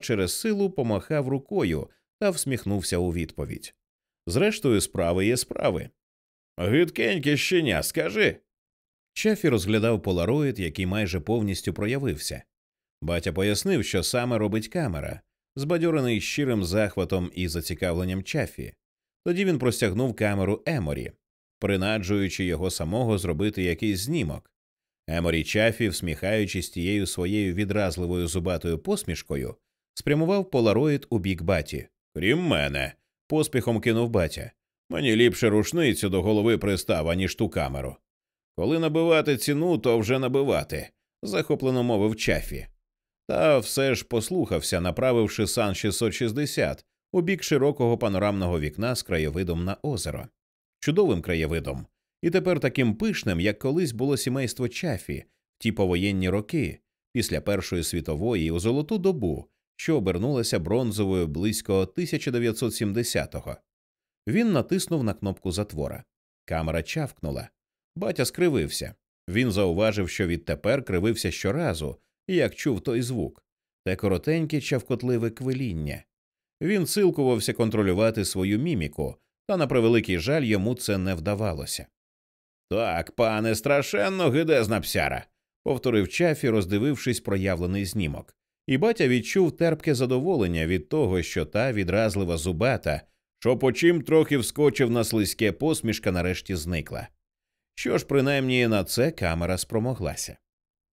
через силу помахав рукою та всміхнувся у відповідь. Зрештою, справи є справи. Гидкеньке щеня, скажи. Чафі розглядав полароїд, який майже повністю проявився. Батя пояснив, що саме робить камера, збадьорений щирим захватом і зацікавленням чафі. Тоді він простягнув камеру Еморі, принаджуючи його самого зробити якийсь знімок. Еморі Чафі, всміхаючись тією своєю відразливою зубатою посмішкою, спрямував полароїд у бік баті. Крім мене, поспіхом кинув батя. Мені ліпше рушницю до голови пристав, аніж ту камеру. Коли набивати ціну, то вже набивати, захоплено мовив Чафі. Та все ж послухався, направивши сан 660 у бік широкого панорамного вікна з краєвидом на озеро, чудовим краєвидом, і тепер таким пишним, як колись було сімейство Чафі ті повоєнні роки, після Першої світової у золоту добу, що обернулася бронзовою близько 1970-го. Він натиснув на кнопку затвора. Камера чавкнула. Батя скривився. Він зауважив, що відтепер кривився щоразу, як чув той звук, те коротеньке чавкотливе квиління. Він силкувався контролювати свою міміку, та на превеликий жаль йому це не вдавалося. Так, пане, страшенно гидезна псяра, повторив Чафі, роздивившись проявлений знімок, і батя відчув терпке задоволення від того, що та відразлива зубата, що по чим трохи вскочив на слизьке посмішка, нарешті зникла. Що ж, принаймні на це камера спромоглася.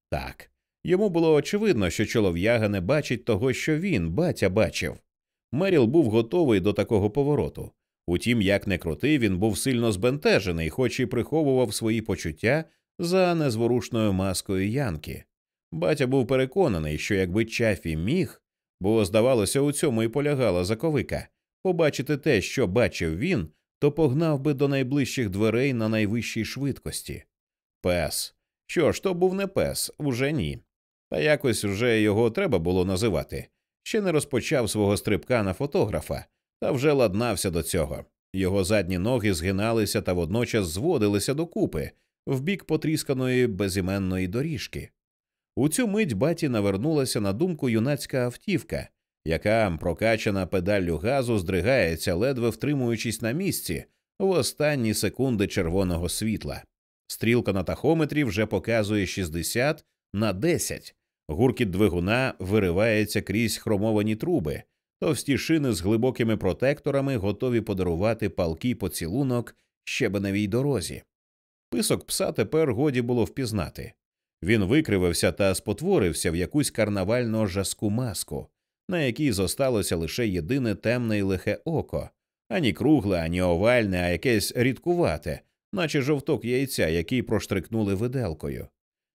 Так, йому було очевидно, що чолов'яга не бачить того, що він, батя, бачив. Меріл був готовий до такого повороту. Утім, як не крутий, він був сильно збентежений, хоч і приховував свої почуття за незворушною маскою Янки. Батя був переконаний, що якби Чафі міг, бо, здавалося, у цьому і полягала заковика, побачити те, що бачив він, то погнав би до найближчих дверей на найвищій швидкості. Пес. Що ж, то був не пес, уже ні. Та якось вже його треба було називати. Ще не розпочав свого стрибка на фотографа, та вже ладнався до цього. Його задні ноги згиналися та водночас зводилися докупи в бік потрісканої безіменної доріжки. У цю мить баті навернулася на думку юнацька автівка, яка, прокачана педаллю газу, здригається, ледве втримуючись на місці в останні секунди червоного світла. Стрілка на тахометрі вже показує 60 на 10. Гуркіт двигуна виривається крізь хромовані труби, товсті шини з глибокими протекторами готові подарувати палкий поцілунок щебеневій дорозі. Писок пса тепер годі було впізнати. Він викривився та спотворився в якусь карнавально жаску маску, на якій зосталося лише єдине темне й лихе око, ані кругле, ані овальне, а якесь рідкувате, наче жовток яйця, який проштрикнули виделкою.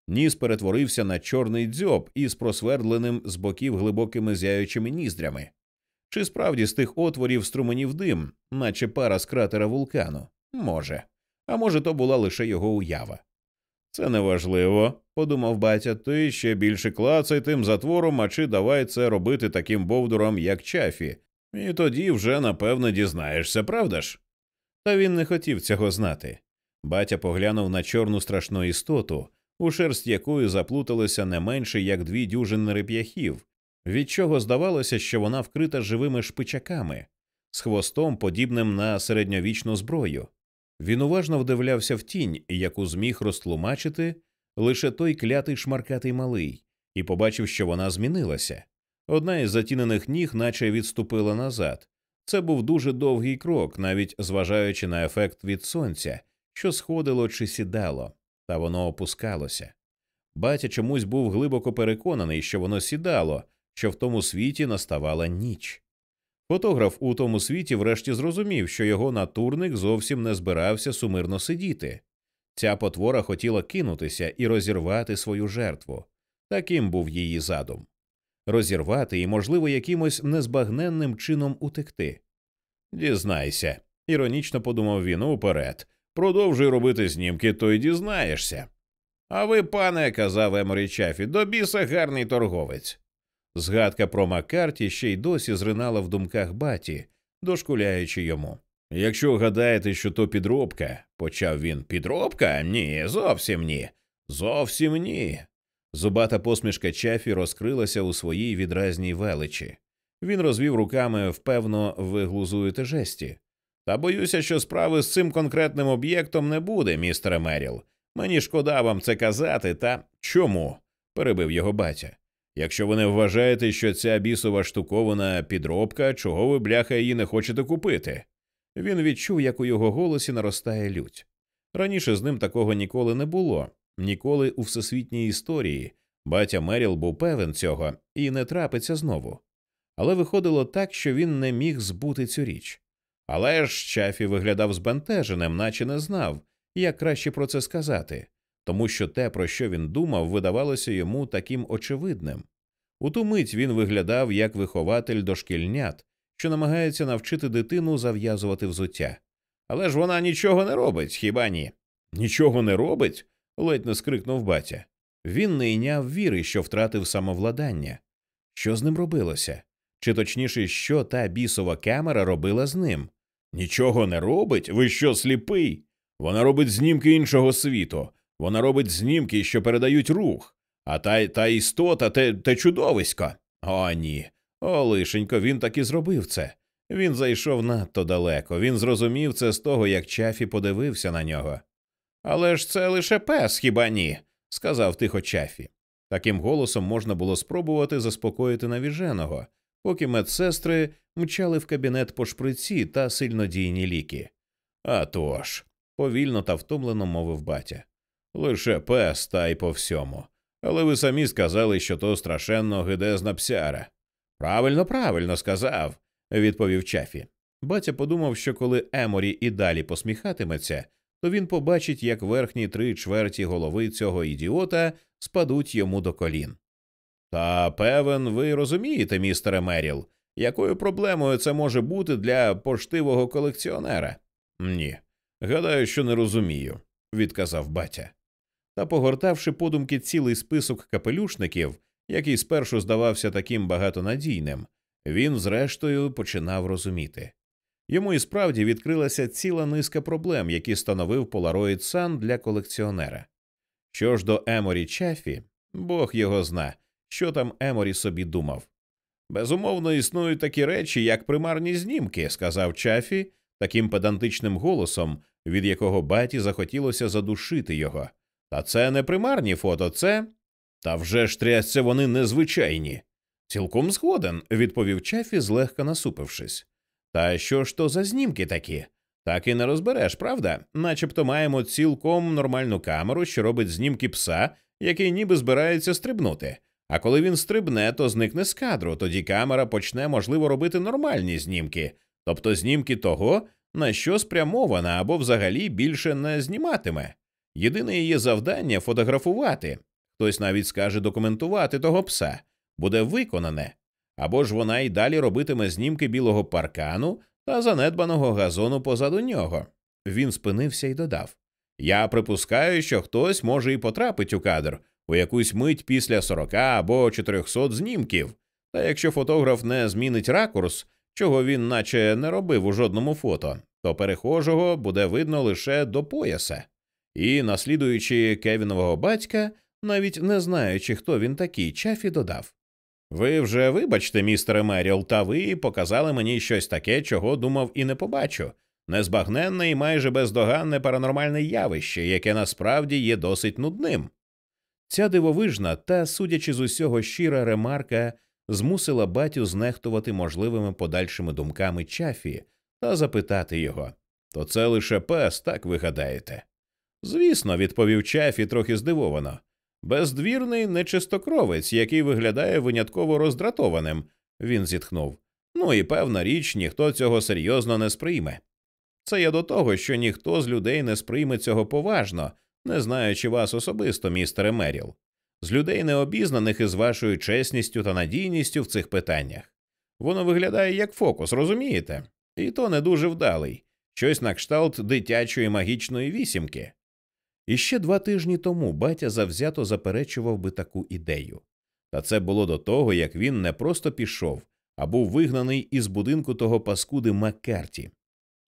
Ніс перетворився на чорний дзьоб із просвердленим з боків глибокими зяючими ніздрями. Чи справді з тих отворів струменів дим, наче пара з кратера вулкану? Може. А може, то була лише його уява. Це неважливо, подумав батя, ти ще більше клацай тим затвором, а чи давай це робити таким бовдуром, як чафі, і тоді вже напевно дізнаєшся, правда ж? Та він не хотів цього знати. Батя поглянув на чорну страшну істоту, у шерсть якої заплуталося не менше як дві дюжини реп'яхів, від чого здавалося, що вона вкрита живими шпичаками, з хвостом, подібним на середньовічну зброю. Він уважно вдивлявся в тінь, яку зміг розтлумачити лише той клятий шмаркатий малий, і побачив, що вона змінилася. Одна із затінених ніг, наче відступила назад. Це був дуже довгий крок, навіть зважаючи на ефект від сонця, що сходило чи сідало, та воно опускалося. Батя чомусь був глибоко переконаний, що воно сідало, що в тому світі наставала ніч. Фотограф у тому світі врешті зрозумів, що його натурник зовсім не збирався сумирно сидіти. Ця потвора хотіла кинутися і розірвати свою жертву. Таким був її задум розірвати і, можливо, якимось незбагненним чином утекти. Дізнайся, іронічно подумав він уперед. Продовжуй робити знімки, то й дізнаєшся. А ви, пане, казав Еморі Чафі, до біса гарний торговець. Згадка про Маккарті ще й досі зринала в думках баті, дошкуляючи йому. Якщо гадаєте, що то підробка, почав він. Підробка? Ні, зовсім ні. Зовсім ні. Зубата посмішка Чафі розкрилася у своїй відразній величі. Він розвів руками впевно ви глузуєте жесті. Та боюся, що справи з цим конкретним об'єктом не буде, містере Меріл. Мені шкода вам це казати, та чому? перебив його батя. Якщо ви не вважаєте, що ця бісова штукована підробка, чого ви, бляха, її не хочете купити? Він відчув, як у його голосі наростає лють. Раніше з ним такого ніколи не було, ніколи у всесвітній історії. Батя Меріл був певен цього і не трапиться знову. Але виходило так, що він не міг збути цю річ. Але ж Чафі виглядав збентеженим, наче не знав, як краще про це сказати, тому що те, про що він думав, видавалося йому таким очевидним. У ту мить він виглядав як вихователь дошкільнят, що намагається навчити дитину зав'язувати взуття. Але ж вона нічого не робить, хіба ні? Нічого не робить? ледь не скрикнув батя. Він не йняв віри, що втратив самовладання. Що з ним робилося? Чи точніше, що та бісова камера робила з ним? Нічого не робить? Ви що, сліпий? Вона робить знімки іншого світу, вона робить знімки, що передають рух, а та та істота те, те чудовисько. О, ні. О, лишенько, він таки зробив це. Він зайшов надто далеко, він зрозумів це з того, як Чафі подивився на нього. Але ж це лише пес, хіба ні? сказав тихо Чафі. Таким голосом можна було спробувати заспокоїти навіженого, поки медсестри мчали в кабінет по шприці та сильнодійні ліки. «А тож», – повільно та втомлено мовив батя. Лише пес та й по всьому. Але ви самі сказали, що то страшенно гидезна псяра. Правильно, правильно сказав, відповів Чафі. Батя подумав, що коли Еморі і далі посміхатиметься, то він побачить, як верхні три чверті голови цього ідіота спадуть йому до колін. Та певен, ви розумієте, містере Меріл, якою проблемою це може бути для поштивого колекціонера? Ні. Гадаю, що не розумію, відказав батя. Та, погортавши подумки цілий список капелюшників, який спершу здавався таким багатонадійним, він, зрештою, починав розуміти. Йому і справді відкрилася ціла низка проблем, які становив Polaroid Sun для колекціонера. Що ж до Еморі Чафі, Бог його зна, що там Еморі собі думав. Безумовно, існують такі речі, як примарні знімки, сказав Чафі таким педантичним голосом, від якого баті захотілося задушити його. Та це не примарні фото, це. Та вже ж трясся вони незвичайні. Цілком згоден, відповів Чафі, злегка насупившись. Та що ж то за знімки такі? Так і не розбереш, правда? Начебто маємо цілком нормальну камеру, що робить знімки пса, який ніби збирається стрибнути. А коли він стрибне, то зникне з кадру, тоді камера почне, можливо, робити нормальні знімки, тобто знімки того, на що спрямована або взагалі більше не зніматиме. Єдине її завдання фотографувати, хтось навіть скаже документувати того пса, буде виконане, або ж вона й далі робитиме знімки білого паркану та занедбаного газону позаду нього. Він спинився і додав. Я припускаю, що хтось може і потрапить у кадр у якусь мить після 40 або 400 знімків, та якщо фотограф не змінить ракурс, чого він наче не робив у жодному фото, то перехожого буде видно лише до пояса. І, наслідуючи Кевінового батька, навіть не знаючи, хто він такий, Чафі додав Ви вже вибачте, містере Меріл, та ви показали мені щось таке, чого думав і не побачу. Незбагненне і майже бездоганне паранормальне явище, яке насправді є досить нудним. Ця дивовижна та, судячи з усього щира ремарка, змусила батю знехтувати можливими подальшими думками Чафі та запитати його то це лише пес, так ви гадаєте? Звісно, відповів Чафі трохи здивовано. Бездвірний нечистокровець, який виглядає винятково роздратованим, він зітхнув. Ну і певна річ, ніхто цього серйозно не сприйме. Це я до того, що ніхто з людей не сприйме цього поважно, не знаючи вас особисто, містере Меріл, з людей необізнаних із вашою чесністю та надійністю в цих питаннях. Воно виглядає як фокус, розумієте? І то не дуже вдалий, щось на кшталт дитячої магічної вісімки. І ще два тижні тому батя завзято заперечував би таку ідею. Та це було до того, як він не просто пішов, а був вигнаний із будинку того паскуди Маккарті.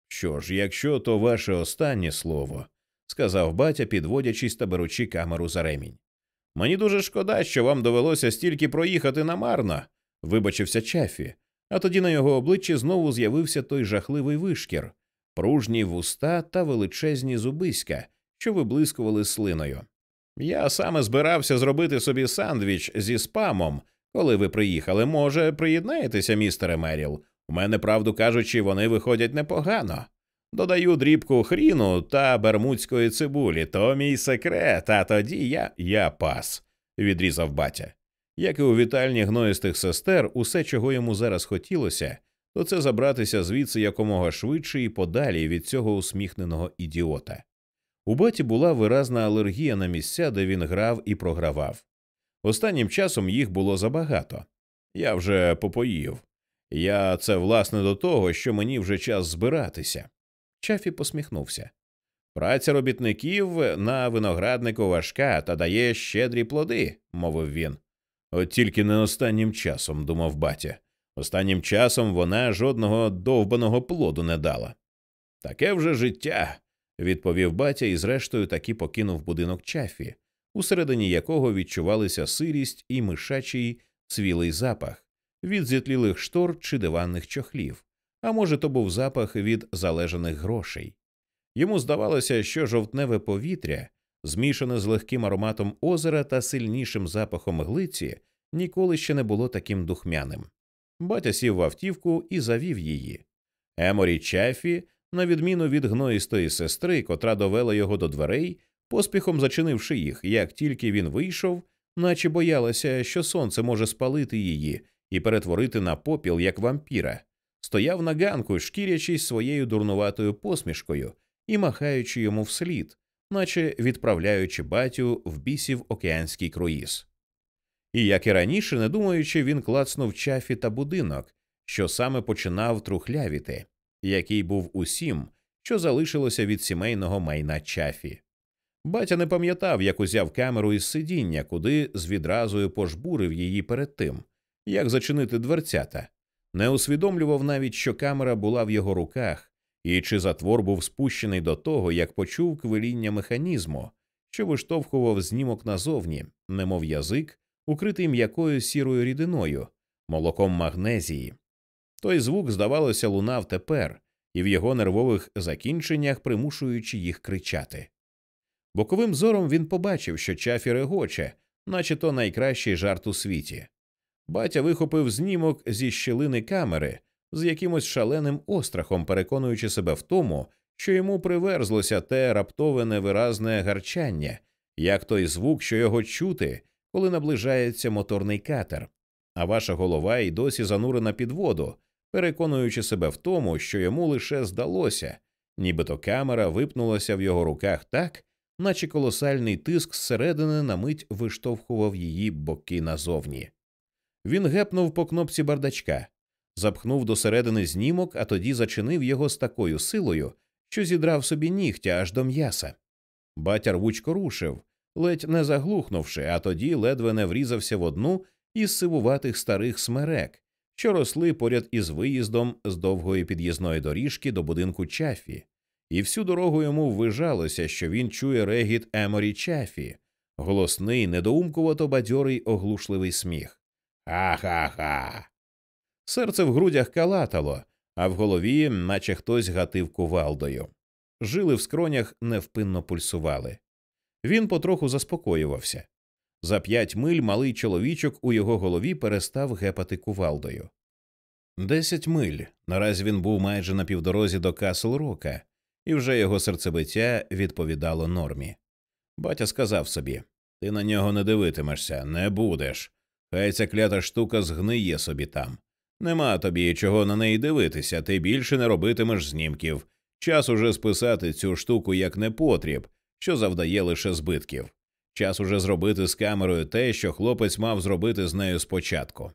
Що ж, якщо то ваше останнє слово, сказав батя, підводячись та беручи камеру за ремінь. Мені дуже шкода, що вам довелося стільки проїхати намарно, вибачився Чафі, а тоді на його обличчі знову з'явився той жахливий вишкір, пружні вуста та величезні зубиська, що виблискували слиною. Я саме збирався зробити собі сандвіч зі спамом, коли ви приїхали. Може, приєднаєтеся, містере Меріл? У мене, правду кажучи, вони виходять непогано. Додаю дрібку хріну та бермудської цибулі, то мій секрет, а тоді я я пас, відрізав батя. Як і у вітальні гноїстих сестер, усе, чого йому зараз хотілося, то це забратися звідси якомога швидше і подалі від цього усміхненого ідіота. У баті була виразна алергія на місця, де він грав і програвав. Останнім часом їх було забагато. Я вже попоїв. Я це власне до того, що мені вже час збиратися. Чафі посміхнувся. Праця робітників на винограднику важка та дає щедрі плоди, мовив він. От тільки не останнім часом, думав батя. Останнім часом вона жодного довбаного плоду не дала. Таке вже життя, відповів батя і, зрештою, таки покинув будинок чафі, усередині якого відчувалися сирість і мишачий цвілий запах від зітлілих штор чи диванних чохлів, а може, то був запах від залежаних грошей. Йому здавалося, що жовтневе повітря, змішане з легким ароматом озера та сильнішим запахом глиці, ніколи ще не було таким духмяним. Батя сів в автівку і завів її. Еморі Чафі, на відміну від гноїстої сестри, котра довела його до дверей, поспіхом зачинивши їх, як тільки він вийшов, наче боялася, що сонце може спалити її і перетворити на попіл як вампіра, стояв на ганку, шкірячись своєю дурнуватою посмішкою і махаючи йому вслід, наче відправляючи батю в бісів океанський круїз. І, як і раніше, не думаючи, він клацнув чафі та будинок, що саме починав трухлявіти, який був усім, що залишилося від сімейного майна чафі. Батя не пам'ятав, як узяв камеру із сидіння, куди з відразою пожбурив її перед тим, як зачинити дверцята, не усвідомлював навіть, що камера була в його руках, і чи затвор був спущений до того, як почув квиління механізму, що виштовхував знімок назовні, немов язик, укритий м'якою сірою рідиною, молоком магнезії. Той звук, здавалося, лунав тепер, і в його нервових закінченнях примушуючи їх кричати. Боковим зором він побачив, що чафі регоче, наче то найкращий жарт у світі. Батя вихопив знімок зі щілини камери з якимось шаленим острахом, переконуючи себе в тому, що йому приверзлося те раптове невиразне гарчання, як той звук, що його чути, коли наближається моторний катер, а ваша голова й досі занурена під воду, переконуючи себе в тому, що йому лише здалося, нібито камера випнулася в його руках так, наче колосальний тиск зсередини на мить виштовхував її боки назовні. Він гепнув по кнопці бардачка, запхнув до середини знімок, а тоді зачинив його з такою силою, що зідрав собі нігтя аж до м'яса. Батя рвучко рушив, ледь не заглухнувши, а тоді ледве не врізався в одну із сивуватих старих смерек, що росли поряд із виїздом з довгої під'їзної доріжки до будинку чафі, і всю дорогу йому ввижалося, що він чує регіт Еморі Чафі, голосний, недоумкувато бадьорий оглушливий сміх. Ха-ха-ха. Серце в грудях калатало, а в голові, наче хтось гатив кувалдою. Жили в скронях невпинно пульсували. Він потроху заспокоювався. За п'ять миль малий чоловічок у його голові перестав гепати кувалдою. Десять миль. Наразі він був майже на півдорозі до Касл Рока, і вже його серцебиття відповідало нормі. Батя сказав собі Ти на нього не дивитимешся, не будеш. Хай ця клята штука згниє собі там. Нема тобі чого на неї дивитися, ти більше не робитимеш знімків. Час уже списати цю штуку як непотріб, що завдає лише збитків. Час уже зробити з камерою те, що хлопець мав зробити з нею спочатку.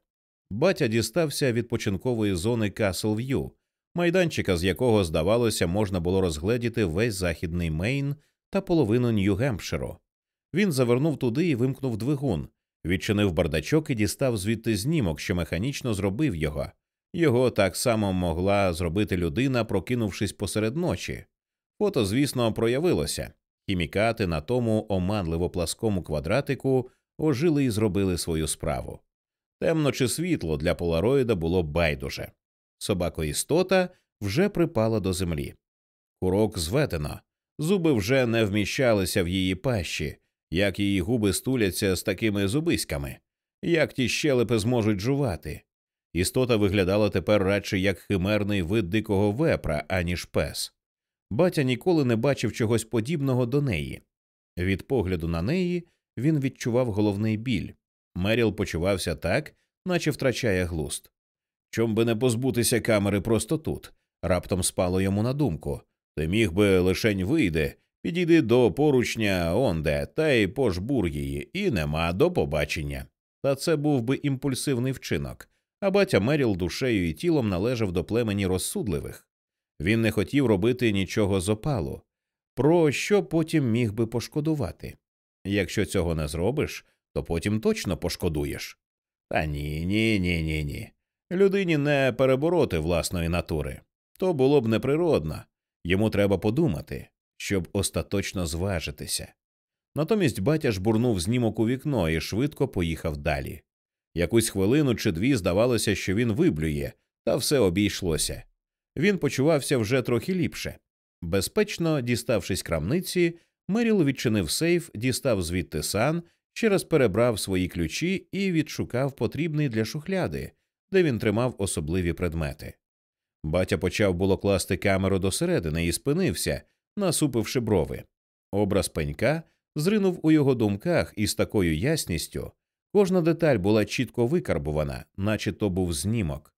Батя дістався відпочинкової зони Castle View, майданчика, з якого, здавалося, можна було розгледіти весь західний Мейн та половину Нью-Гемпширу. Він завернув туди і вимкнув двигун, відчинив бардачок і дістав звідти знімок, що механічно зробив його. Його так само могла зробити людина, прокинувшись посеред ночі. Фото, звісно, проявилося. Хімікати на тому оманливо пласкому квадратику ожили і зробили свою справу. Темно чи світло для полароїда було байдуже. Собакоістота вже припала до землі. Курок зведено, зуби вже не вміщалися в її пащі, як її губи стуляться з такими зубиськами, як ті щелепи зможуть жувати. Істота виглядала тепер радше як химерний вид дикого вепра, аніж пес. Батя ніколи не бачив чогось подібного до неї. Від погляду на неї він відчував головний біль. Меріл почувався так, наче втрачає глуст. Чом би не позбутися камери просто тут, раптом спало йому на думку. Ти міг би лишень вийде, підійди до поручня онде та й пожбур її, і нема до побачення. Та це був би імпульсивний вчинок, а батя Меріл душею і тілом належав до племені розсудливих. Він не хотів робити нічого з опалу, про що потім міг би пошкодувати. Якщо цього не зробиш, то потім точно пошкодуєш. Та ні, ні, ні, ні, ні. Людині не перебороти власної натури. То було б неприродно. Йому треба подумати, щоб остаточно зважитися. Натомість батя жбурнув знімок у вікно і швидко поїхав далі. Якусь хвилину чи дві здавалося, що він виблює, та все обійшлося. Він почувався вже трохи ліпше. Безпечно діставшись крамниці, Меріл відчинив сейф, дістав звідти сан, ще раз перебрав свої ключі і відшукав потрібний для шухляди, де він тримав особливі предмети. Батя почав було класти камеру досередини і спинився, насупивши брови. Образ пенька зринув у його думках із такою ясністю. Кожна деталь була чітко викарбувана, наче то був знімок.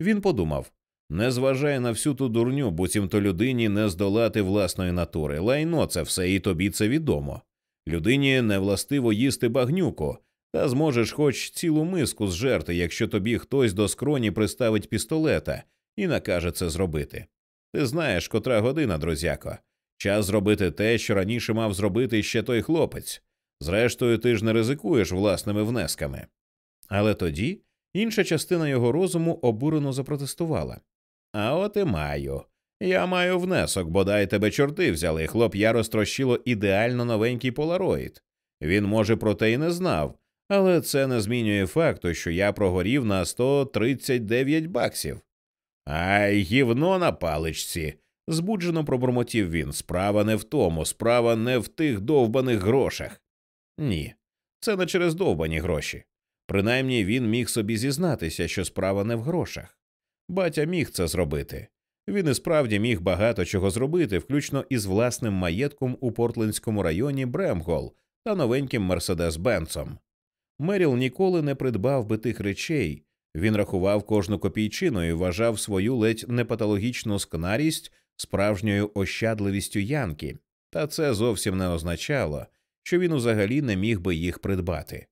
Він подумав не зважай на всю ту дурню, буцімто людині не здолати власної натури. Лайно це все, і тобі це відомо. Людині не властиво їсти багнюку, та зможеш хоч цілу миску зжерти, якщо тобі хтось до скроні приставить пістолета і накаже це зробити. Ти знаєш, котра година, друзяко. Час зробити те, що раніше мав зробити ще той хлопець. Зрештою, ти ж не ризикуєш власними внесками. Але тоді інша частина його розуму обурено запротестувала. А от і маю. Я маю внесок, бодай тебе чорти взяли. Хлоп'я розтрощило ідеально новенький полароїд. Він, може, про те й не знав, але це не змінює факту, що я прогорів на 139 баксів. Ай, гівно на паличці. збуджено пробурмотів він. Справа не в тому, справа не в тих довбаних грошах. Ні, це не через довбані гроші. Принаймні він міг собі зізнатися, що справа не в грошах. Батя міг це зробити. Він і справді міг багато чого зробити, включно із власним маєтком у Портлендському районі Бремгол та новеньким Мерседес Бенцом. Меріл ніколи не придбав би тих речей. Він рахував кожну копійчину і вважав свою ледь непатологічну скнарість справжньою ощадливістю Янки, та це зовсім не означало, що він взагалі не міг би їх придбати.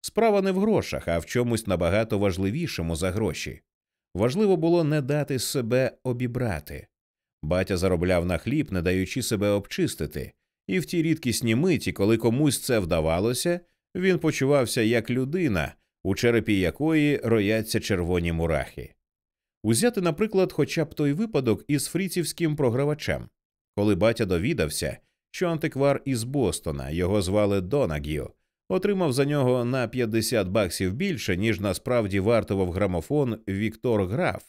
Справа не в грошах, а в чомусь набагато важливішому за гроші. Важливо було не дати себе обібрати. Батя заробляв на хліб, не даючи себе обчистити, і в ті рідкісні миті, коли комусь це вдавалося, він почувався як людина, у черепі якої рояться червоні мурахи. Узяти, наприклад, хоча б той випадок із фріцівським програвачем, коли батя довідався, що антиквар із Бостона його звали Донагіо, отримав за нього на 50 баксів більше, ніж насправді вартував грамофон Віктор Граф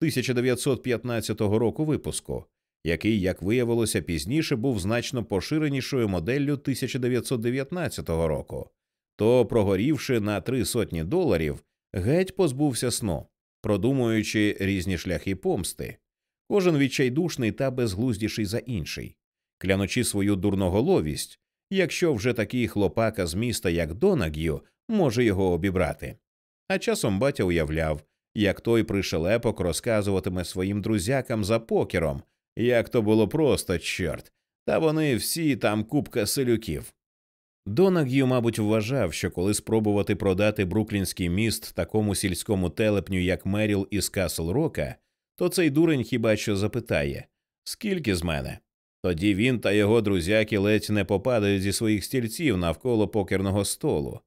1915 року випуску, який, як виявилося пізніше, був значно поширенішою моделлю 1919 року, то, прогорівши на три сотні доларів, геть позбувся сну, продумуючи різні шляхи помсти, кожен відчайдушний та безглуздіший за інший, клянучи свою дурноголовість якщо вже такий хлопака з міста, як Донаг'ю, може його обібрати. А часом батя уявляв, як той пришелепок розказуватиме своїм друзякам за покером, як то було просто чорт, та вони всі там купка селюків. Донаг'ю, мабуть, вважав, що коли спробувати продати Бруклінський міст такому сільському телепню, як Меріл із Касл Рока, то цей дурень хіба що запитає скільки з мене? Тоді він та його друзяки ледь не попадають зі своїх стільців навколо покерного столу.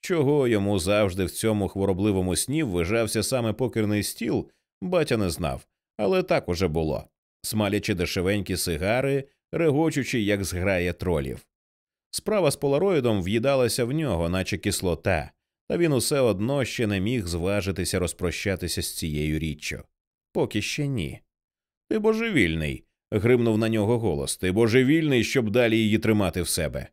Чого йому завжди в цьому хворобливому сні ввижався саме покерний стіл, батя не знав, але так уже було смалячи дешевенькі сигари, регочучи, як зграє тролів. Справа з полароїдом в'їдалася в нього, наче кислота, та він усе одно ще не міг зважитися розпрощатися з цією річчю. Поки ще ні. Ти божевільний. Гримнув на нього голос. Ти божевільний, щоб далі її тримати в себе.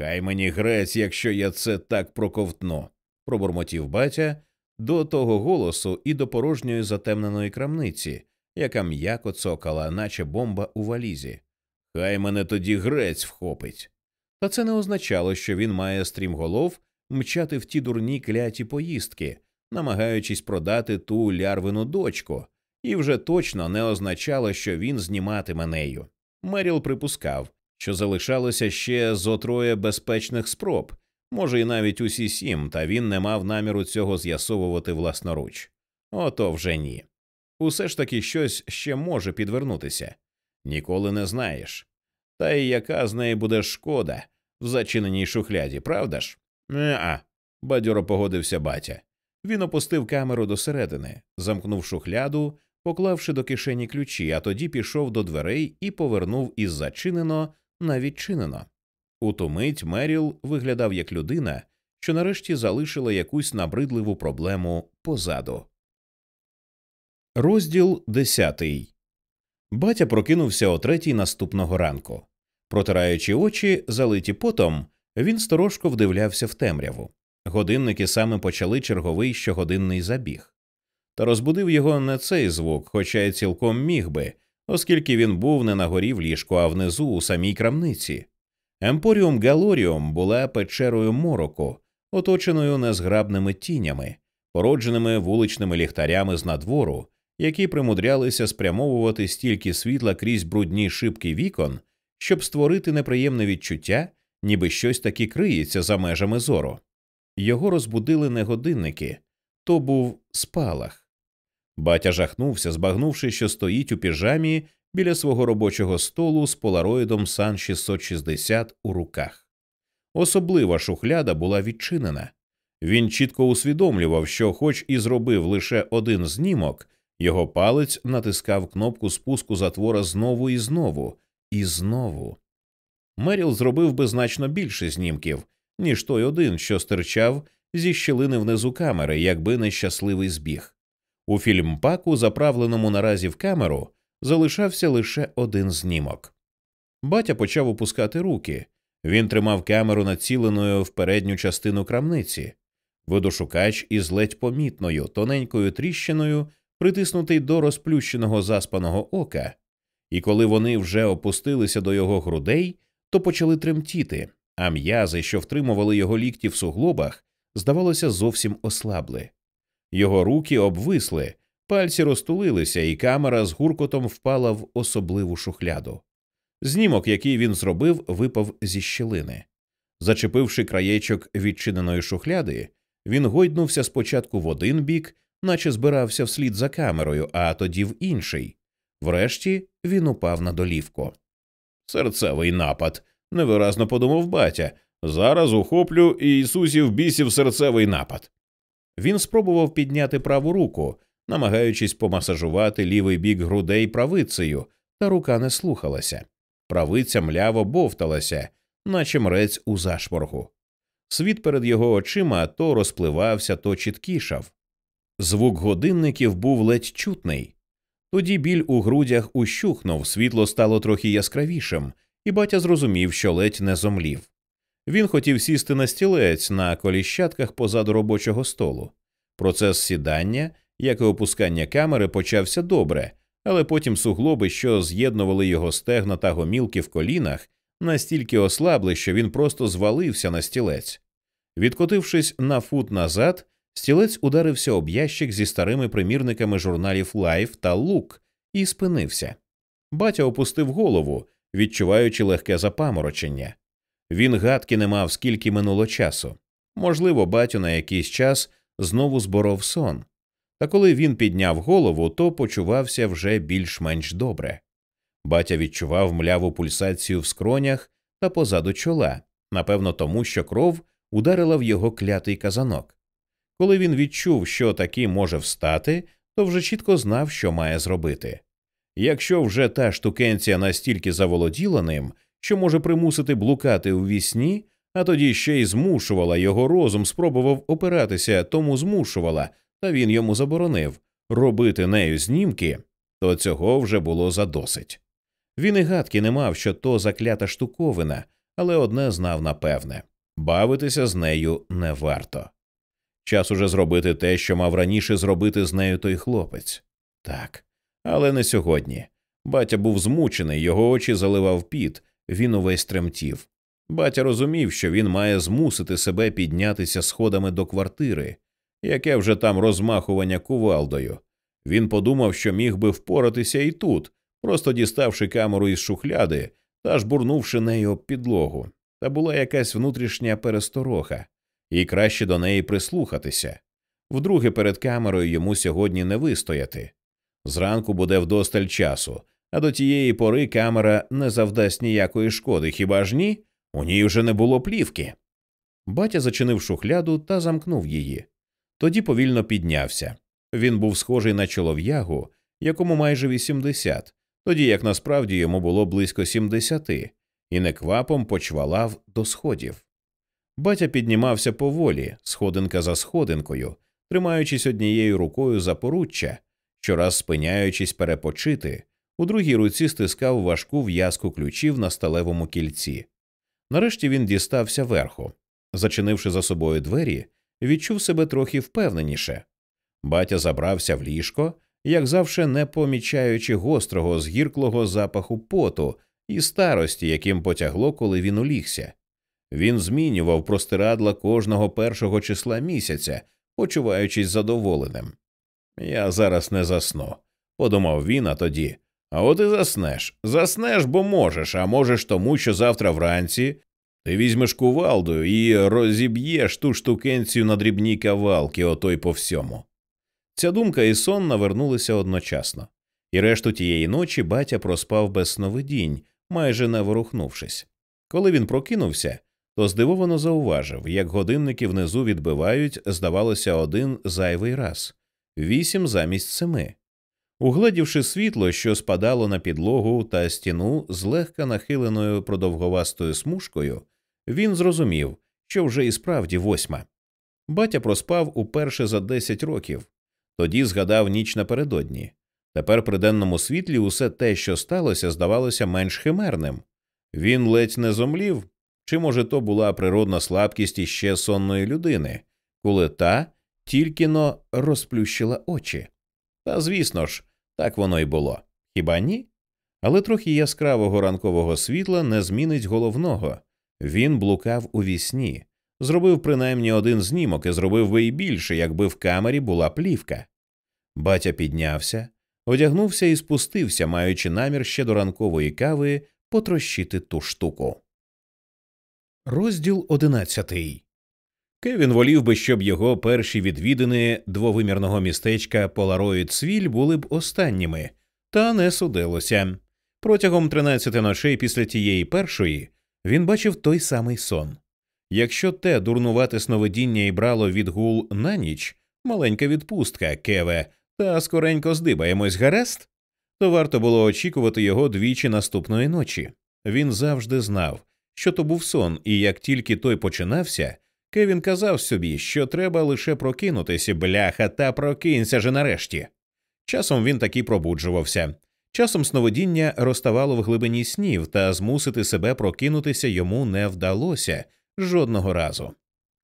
Хай мені грець, якщо я це так проковтну, пробурмотів батя до того голосу і до порожньої затемненої крамниці, яка м'яко цокала, наче бомба у валізі. Хай мене тоді грець вхопить. Та це не означало, що він має стрімголов мчати в ті дурні кляті поїздки, намагаючись продати ту лярвину дочку, і вже точно не означало, що він зніматиме нею. Меріл припускав, що залишалося ще зо троє безпечних спроб, може, і навіть усі сім, та він не мав наміру цього з'ясовувати власноруч. Ото вже ні. Усе ж таки щось ще може підвернутися. Ніколи не знаєш. Та й яка з неї буде шкода в зачиненій шухляді, правда ж? Не-а, бадьоро погодився батя. Він опустив камеру досередини, замкнув шухляду, поклавши до кишені ключі, а тоді пішов до дверей і повернув із зачинено на відчинено. У ту мить Меріл виглядав як людина, що нарешті залишила якусь набридливу проблему позаду. Розділ десятий. Батя прокинувся о третій наступного ранку. Протираючи очі, залиті потом, він сторожко вдивлявся в темряву. Годинники саме почали черговий щогодинний забіг. Та розбудив його не цей звук, хоча й цілком міг би, оскільки він був не на горі в ліжку, а внизу у самій крамниці. Емпоріум Галоріум була печерою мороку, оточеною незграбними тінями, породженими вуличними ліхтарями з надвору, які примудрялися спрямовувати стільки світла крізь брудні шибки вікон, щоб створити неприємне відчуття, ніби щось таки криється за межами зору. Його розбудили не годинники, то був спалах. Батя жахнувся, збагнувши, що стоїть у піжамі біля свого робочого столу з полароїдом Сан 660 у руках. Особлива шухляда була відчинена. Він чітко усвідомлював, що, хоч і зробив лише один знімок, його палець натискав кнопку спуску затвора знову і знову, і знову. Меріл зробив би значно більше знімків, ніж той один, що стирчав зі щілини внизу камери, якби не щасливий збіг. У фільмпаку, заправленому наразі в камеру, залишався лише один знімок. Батя почав опускати руки. Він тримав камеру націленою в передню частину крамниці. Видошукач із ледь помітною, тоненькою тріщиною, притиснутий до розплющеного заспаного ока, і коли вони вже опустилися до його грудей, то почали тремтіти, а м'язи, що втримували його лікті в суглобах, здавалося, зовсім ослабли. Його руки обвисли, пальці розтулилися, і камера з гуркотом впала в особливу шухляду. Знімок, який він зробив, випав зі щелини. Зачепивши краєчок відчиненої шухляди, він гойднувся спочатку в один бік, наче збирався вслід за камерою, а тоді в інший. Врешті він упав на долівку. Серцевий напад. невиразно подумав батя. Зараз ухоплю і Ісусів бісів серцевий напад. Він спробував підняти праву руку, намагаючись помасажувати лівий бік грудей правицею, та рука не слухалася. Правиця мляво бовталася, наче мрець у зашморгу. Світ перед його очима то розпливався, то чіткішав. Звук годинників був ледь чутний. Тоді біль у грудях ущухнув, світло стало трохи яскравішим, і батя зрозумів, що ледь не зомлів. Він хотів сісти на стілець на коліщатках позаду робочого столу. Процес сідання, як і опускання камери, почався добре, але потім суглоби, що з'єднували його стегна та гомілки в колінах, настільки ослабли, що він просто звалився на стілець. Відкотившись на фут назад, стілець ударився об ящик зі старими примірниками журналів Лайф та Лук і спинився. Батя опустив голову, відчуваючи легке запаморочення. Він гадки не мав, скільки минуло часу. Можливо, батю на якийсь час знову зборов сон. Та коли він підняв голову, то почувався вже більш-менш добре. Батя відчував мляву пульсацію в скронях та позаду чола, напевно, тому що кров ударила в його клятий казанок. Коли він відчув, що таки може встати, то вже чітко знав, що має зробити. Якщо вже та штукенція настільки заволоділа ним, що може примусити блукати у вісні, а тоді ще й змушувала його розум, спробував опиратися, тому змушувала, та він йому заборонив робити нею знімки, то цього вже було задосить. Він і гадки не мав, що то заклята штуковина, але одне знав напевне бавитися з нею не варто. Час уже зробити те, що мав раніше зробити з нею той хлопець. Так, але не сьогодні. Батя був змучений, його очі заливав піт, він увесь тремтів. Батя розумів, що він має змусити себе піднятися сходами до квартири, яке вже там розмахування кувалдою. Він подумав, що міг би впоратися і тут, просто діставши камеру із шухляди та жбурнувши нею об підлогу. Та була якась внутрішня перестороха, і краще до неї прислухатися. Вдруге перед камерою йому сьогодні не вистояти. Зранку буде вдосталь часу, а до тієї пори камера не завдасть ніякої шкоди, хіба ж ні? У ній вже не було плівки. Батя зачинив шухляду та замкнув її. Тоді повільно піднявся. Він був схожий на чолов'ягу, якому майже 80, тоді як насправді йому було близько 70, і неквапом почвалав до сходів. Батя піднімався поволі, сходинка за сходинкою, тримаючись однією рукою за поруччя, щораз спиняючись перепочити, у другій руці стискав важку в'язку ключів на сталевому кільці. Нарешті він дістався верху. Зачинивши за собою двері, відчув себе трохи впевненіше. Батя забрався в ліжко, як завше не помічаючи гострого, згірклого запаху поту і старості, яким потягло, коли він улігся. Він змінював простирадла кожного першого числа місяця, почуваючись задоволеним. Я зараз не засну, подумав він, а тоді. А от і заснеш. Заснеш, бо можеш, а можеш тому, що завтра вранці ти візьмеш кувалду і розіб'єш ту штукенцію на дрібні кавалки, отой по всьому. Ця думка і сон навернулися одночасно, і решту тієї ночі батя проспав без сновидінь, майже не ворухнувшись. Коли він прокинувся, то здивовано зауважив, як годинники внизу відбивають, здавалося, один зайвий раз вісім замість семи. Угледівши світло, що спадало на підлогу та стіну злегка нахиленою продовговастою смужкою, він зрозумів, що вже і справді восьма. Батя проспав уперше за десять років, тоді згадав ніч напередодні. Тепер при денному світлі усе те, що сталося, здавалося менш химерним. Він ледь не зомлів, чи, може, то була природна слабкість іще сонної людини, коли та тільки но розплющила очі. Та звісно ж, так воно й було. Хіба ні? Але трохи яскравого ранкового світла не змінить головного. Він блукав у вісні, зробив принаймні один знімок і зробив би і більше, якби в камері була плівка. Батя піднявся, одягнувся і спустився, маючи намір ще до ранкової кави потрощити ту штуку. Розділ одинадцятий. Кевін волів би, щоб його перші відвідини двовимірного містечка Полароїд Свіль були б останніми, та не судилося. Протягом тринадцяти ночей після тієї першої він бачив той самий сон. Якщо те дурнувате сновидіння і брало відгул на ніч, маленька відпустка, кеве, та скоренько здибаємось гаразд, то варто було очікувати його двічі наступної ночі. Він завжди знав, що то був сон, і як тільки той починався, Кевін казав собі, що треба лише прокинутися, бляха, та прокинься же нарешті. Часом він таки пробуджувався. Часом сновидіння розставало в глибині снів, та змусити себе прокинутися йому не вдалося жодного разу.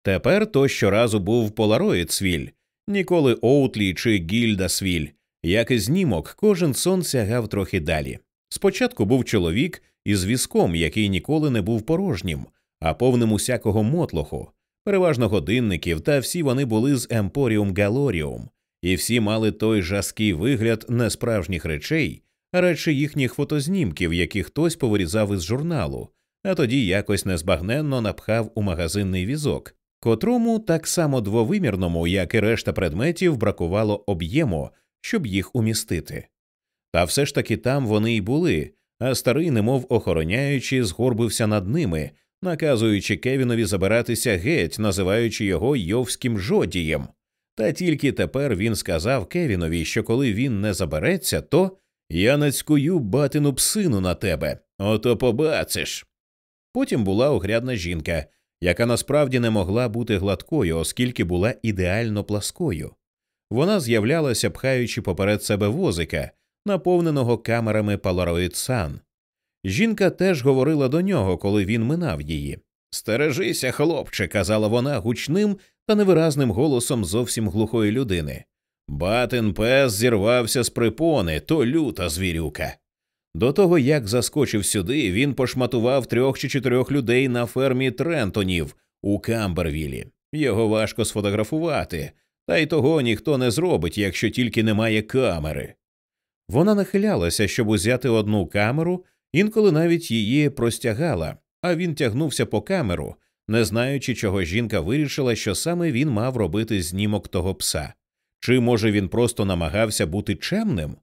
Тепер то щоразу був Полароїд свіль, ніколи Оутлі чи Гільда свіль, як і знімок, кожен сон сягав трохи далі. Спочатку був чоловік із візком, який ніколи не був порожнім, а повним усякого мотлоху, переважно годинників, та всі вони були з Емпоріум Галоріум, і всі мали той жаский вигляд несправжніх речей, а радше їхніх фотознімків, які хтось повирізав із журналу, а тоді якось незбагненно напхав у магазинний візок, котрому так само двовимірному, як і решта предметів, бракувало об'єму, щоб їх умістити. Та все ж таки там вони й були, а старий, немов охороняючи, згорбився над ними, наказуючи Кевінові забиратися геть, називаючи його йовським жодієм. Та тільки тепер він сказав Кевінові, що коли він не забереться, то я нацькую батину псину на тебе, ото побачиш. Потім була огрядна жінка, яка насправді не могла бути гладкою, оскільки була ідеально пласкою. Вона з'являлася, пхаючи поперед себе возика, наповненого камерами Polaroid Sun. Жінка теж говорила до нього, коли він минав її. Стережися, хлопче, казала вона гучним та невиразним голосом зовсім глухої людини. Батин пес зірвався з припони, то люта звірюка. До того, як заскочив сюди, він пошматував трьох чи чотирьох людей на фермі Трентонів у Камбервілі. Його важко сфотографувати, та й того ніхто не зробить, якщо тільки немає камери. Вона нахилялася, щоб узяти одну камеру, інколи навіть її простягала, а він тягнувся по камеру, не знаючи, чого жінка вирішила, що саме він мав робити знімок того пса. Чи, може, він просто намагався бути чемним?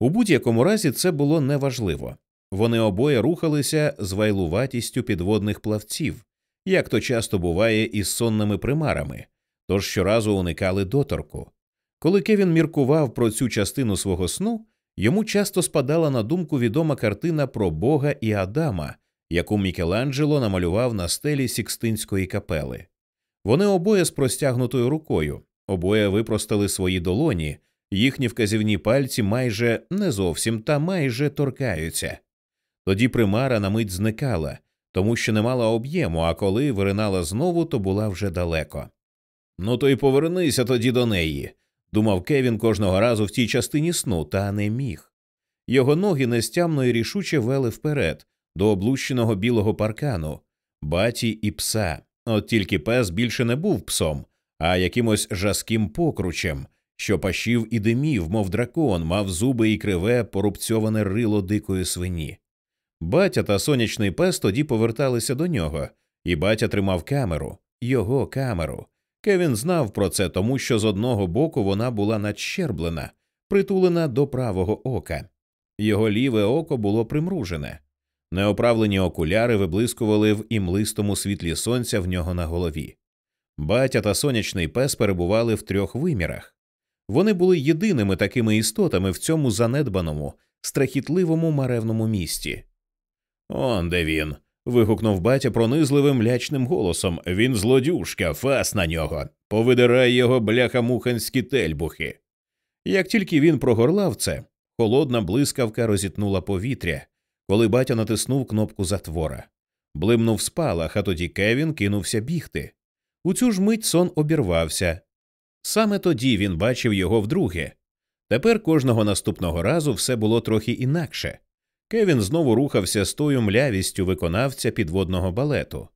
У будь-якому разі це було неважливо. Вони обоє рухалися з вайлуватістю підводних плавців, як то часто буває із сонними примарами, тож щоразу уникали доторку. Коли Кевін міркував про цю частину свого сну, йому часто спадала на думку відома картина про Бога і Адама, яку Мікеланджело намалював на стелі Сікстинської капели. Вони обоє з простягнутою рукою, обоє випростали свої долоні, їхні вказівні пальці майже не зовсім та майже торкаються. Тоді примара на мить зникала, тому що не мала об'єму, а коли виринала знову, то була вже далеко. Ну то й повернися тоді до неї, думав Кевін кожного разу в тій частині сну, та не міг. Його ноги нестямно і рішуче вели вперед, до облущеного білого паркану, баті і пса. От тільки пес більше не був псом, а якимось жаским покручем, що пашів і димів, мов дракон, мав зуби і криве порубцьоване рило дикої свині. Батя та сонячний пес тоді поверталися до нього, і батя тримав камеру, його камеру. Кевін знав про це, тому що з одного боку вона була надщерблена, притулена до правого ока. Його ліве око було примружене. Неоправлені окуляри виблискували в імлистому світлі сонця в нього на голові. Батя та сонячний пес перебували в трьох вимірах. Вони були єдиними такими істотами в цьому занедбаному, страхітливому маревному місті. Он де він. Вигукнув батя пронизливим лячним голосом. Він злодюшка, фас на нього. Повидирай його бляха-муханські тельбухи. Як тільки він прогорлав це, холодна блискавка розітнула повітря, коли батя натиснув кнопку затвора. Блимнув спалах, а тоді Кевін кинувся бігти. У цю ж мить сон обірвався. Саме тоді він бачив його вдруге. Тепер кожного наступного разу все було трохи інакше. Кевін знову рухався з тою млявістю виконавця підводного балету.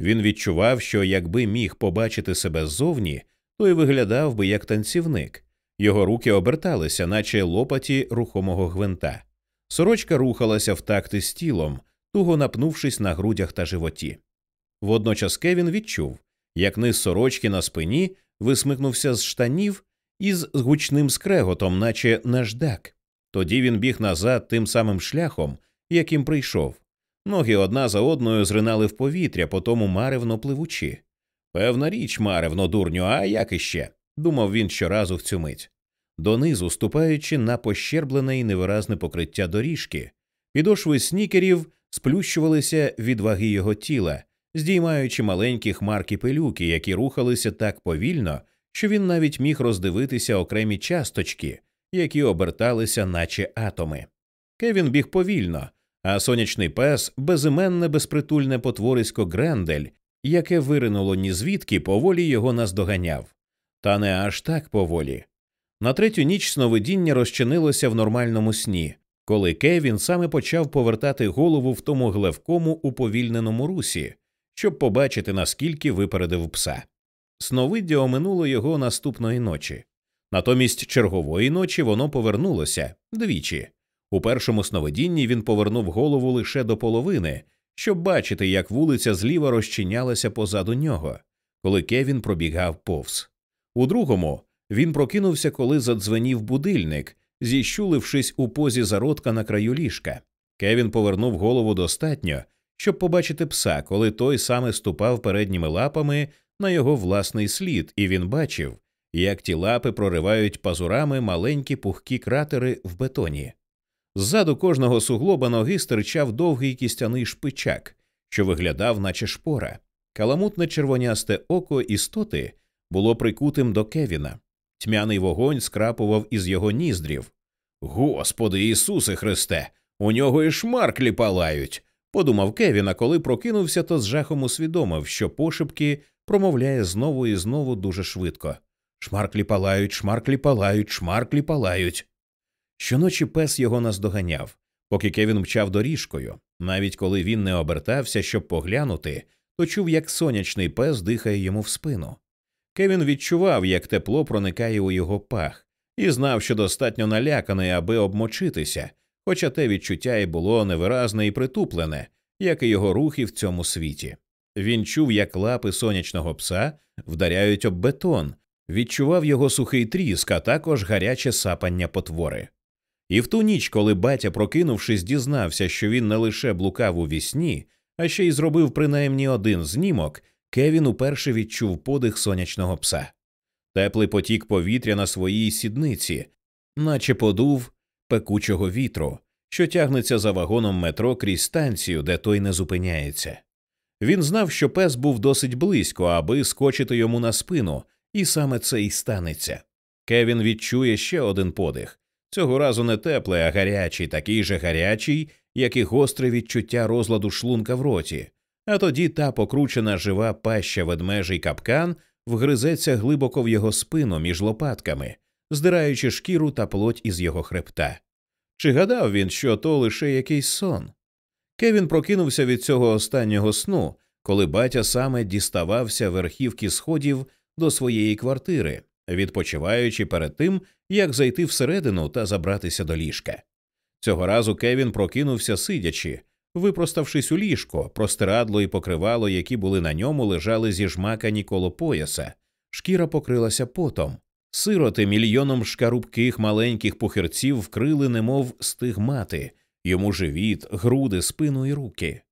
Він відчував, що якби міг побачити себе ззовні, то й виглядав би як танцівник. Його руки оберталися, наче лопаті рухомого гвинта. Сорочка рухалася в такти з тілом, туго напнувшись на грудях та животі. Водночас Кевін відчув, як низ сорочки на спині висмикнувся з штанів із гучним скреготом, наче наждак. Тоді він біг назад тим самим шляхом, яким прийшов. Ноги одна за одною зринали в повітря, потому маревно пливучи. Певна річ, маревно, дурню, а як іще? думав він щоразу в цю мить. Донизу, ступаючи на пощерблене і невиразне покриття доріжки, підошви снікерів сплющувалися від ваги його тіла, здіймаючи маленькі хмарки пилюки, які рухалися так повільно, що він навіть міг роздивитися окремі часточки, які оберталися, наче атоми. Кевін біг повільно, а сонячний пес безіменне безпритульне потворисько Грендель, яке виринуло ні звідки, поволі його наздоганяв. Та не аж так поволі. На третю ніч сновидіння розчинилося в нормальному сні, коли Кевін саме почав повертати голову в тому глевкому уповільненому русі, щоб побачити, наскільки випередив пса. Сновиддя оминуло його наступної ночі. Натомість чергової ночі воно повернулося двічі. У першому сновидінні він повернув голову лише до половини, щоб бачити, як вулиця зліва розчинялася позаду нього, коли Кевін пробігав повз. У другому він прокинувся, коли задзвенів будильник, зіщулившись у позі зародка на краю ліжка. Кевін повернув голову достатньо, щоб побачити пса, коли той саме ступав передніми лапами на його власний слід, і він бачив, як ті лапи проривають пазурами маленькі пухкі кратери в бетоні. Ззаду кожного суглоба ноги стирчав довгий кістяний шпичак, що виглядав, наче шпора. Каламутне червонясте око істоти було прикутим до Кевіна. Тьмяний вогонь скрапував із його ніздрів. Господи Ісусе Христе, у нього і шмарклі палають. подумав Кевін, а коли прокинувся, то з жахом усвідомив, що пошепки промовляє знову і знову дуже швидко. Шмарклі палають, шмарклі палають, шмарклі палають. Щоночі пес його наздоганяв, поки Кевін мчав доріжкою. Навіть коли він не обертався, щоб поглянути, то чув, як сонячний пес дихає йому в спину. Кевін відчував, як тепло проникає у його пах, і знав, що достатньо наляканий, аби обмочитися, хоча те відчуття і було невиразне і притуплене, як і його рухи в цьому світі. Він чув, як лапи сонячного пса вдаряють об бетон, відчував його сухий тріск, а також гаряче сапання потвори. І в ту ніч, коли батя, прокинувшись, дізнався, що він не лише блукав у вісні, а ще й зробив принаймні один знімок, Кевін уперше відчув подих сонячного пса. Теплий потік повітря на своїй сідниці, наче подув пекучого вітру, що тягнеться за вагоном метро крізь станцію, де той не зупиняється. Він знав, що пес був досить близько, аби скочити йому на спину, і саме це й станеться. Кевін відчує ще один подих цього разу не теплий, а гарячий, такий же гарячий, як і гостре відчуття розладу шлунка в роті, а тоді та покручена жива паща ведмежий капкан вгризеться глибоко в його спину між лопатками, здираючи шкіру та плоть із його хребта. Чи гадав він, що то лише якийсь сон? Кевін прокинувся від цього останнього сну, коли батя саме діставався верхівки сходів до своєї квартири, відпочиваючи перед тим, як зайти всередину та забратися до ліжка. Цього разу Кевін прокинувся сидячи, випроставшись у ліжко, простирадло і покривало, які були на ньому, лежали зіжмакані коло пояса, шкіра покрилася потом. Сироти мільйоном шкарубких маленьких пухирців вкрили, немов стигмати, йому живіт, груди, спину і руки.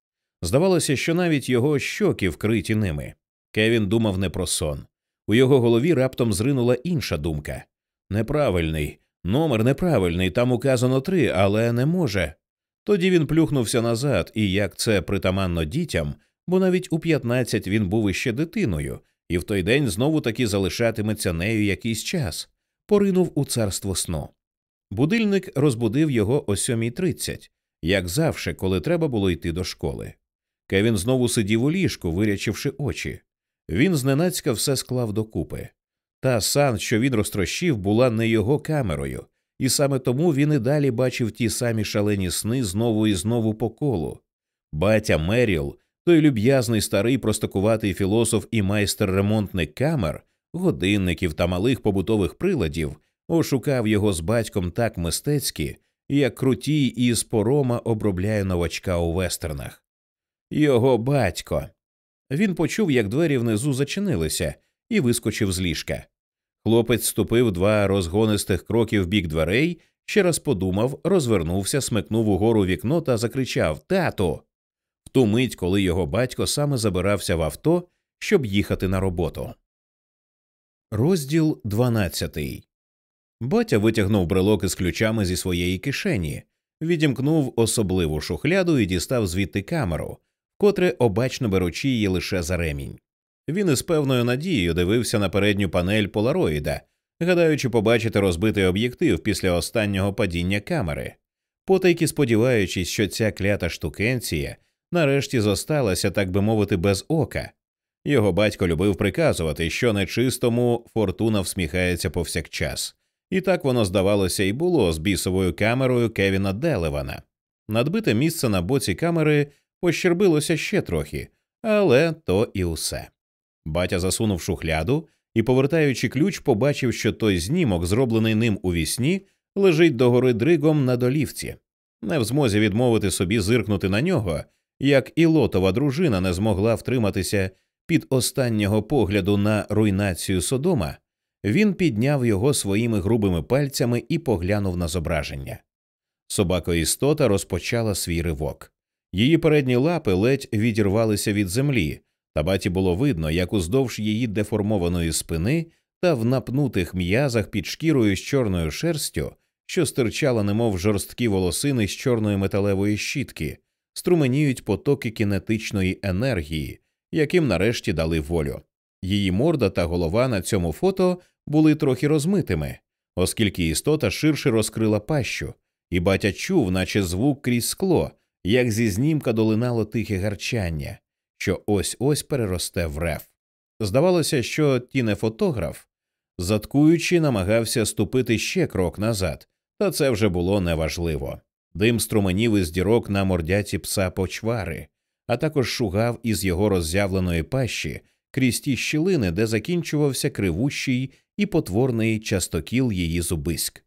Здавалося, що навіть його щоки вкриті ними. Кевін думав не про сон. У його голові раптом зринула інша думка неправильний, номер неправильний, там указано три, але не може. Тоді він плюхнувся назад, і як це притаманно дітям, бо навіть у 15 він був іще дитиною, і в той день знову таки залишатиметься нею якийсь час, поринув у царство сну. Будильник розбудив його о 7.30, як завше, коли треба було йти до школи. Кевін знову сидів у ліжку, вирячивши очі. Він зненацька все склав докупи. Та сан, що він розтрощив, була не його камерою, і саме тому він і далі бачив ті самі шалені сни знову і знову по колу. Батя Меріл, той люб'язний старий простакуватий філософ і майстер ремонтник камер, годинників та малих побутових приладів, ошукав його з батьком так мистецьки, як крутій із порома обробляє новачка у вестернах. Його батько. Він почув, як двері внизу зачинилися, і вискочив з ліжка. Хлопець ступив два розгонистих кроки в бік дверей, ще раз подумав, розвернувся, смикнув угору вікно та закричав Тату. В ту мить, коли його батько саме забирався в авто, щоб їхати на роботу. Розділ дванадцятий. Батя витягнув брелок із ключами зі своєї кишені, відімкнув особливу шухляду і дістав звідти камеру, котре обачно беручи її лише за ремінь. Він із певною надією дивився на передню панель полароїда, гадаючи побачити розбитий об'єктив після останнього падіння камери, потайки сподіваючись, що ця клята штукенція нарешті зосталася, так би мовити, без ока. Його батько любив приказувати, що нечистому фортуна всміхається повсякчас, і так воно здавалося і було з бісовою камерою Кевіна Делевана. Надбите місце на боці камери пощербилося ще трохи, але то і усе. Батя засунув шухляду і, повертаючи ключ, побачив, що той знімок, зроблений ним у вісні, лежить догори дригом на долівці. Не в змозі відмовити собі зиркнути на нього, як і лотова дружина не змогла втриматися під останнього погляду на руйнацію Содома, він підняв його своїми грубими пальцями і поглянув на зображення. Собако істота розпочала свій ривок. Її передні лапи ледь відірвалися від землі, та баті було видно, як уздовж її деформованої спини та в напнутих м'язах під шкірою з чорною шерстю, що стирчала, немов жорсткі волосини з чорної металевої щітки, струменіють потоки кінетичної енергії, яким нарешті дали волю. Її морда та голова на цьому фото були трохи розмитими, оскільки істота ширше розкрила пащу, і батя чув, наче звук крізь скло, як зі знімка долинало тихе гарчання, що ось ось переросте в рев. Здавалося, що тінефотограф, заткуючи, намагався ступити ще крок назад, та це вже було неважливо. Дим струменів із дірок на мордяці пса почвари, а також шугав із його роззявленої пащі крізь ті щілини, де закінчувався кривущий і потворний частокіл її зубиськ.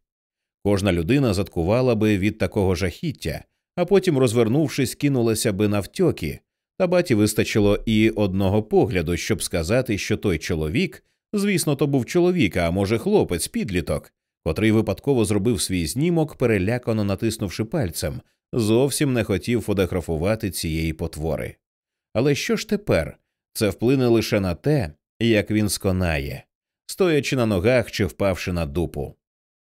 Кожна людина заткувала би від такого жахіття, а потім, розвернувшись, кинулася би навтьоки, та баті вистачило і одного погляду, щоб сказати, що той чоловік, звісно, то був чоловік, а може, хлопець, підліток, котрий випадково зробив свій знімок, перелякано натиснувши пальцем, зовсім не хотів фотографувати цієї потвори. Але що ж тепер? Це вплине лише на те, як він сконає, стоячи на ногах чи впавши на дупу.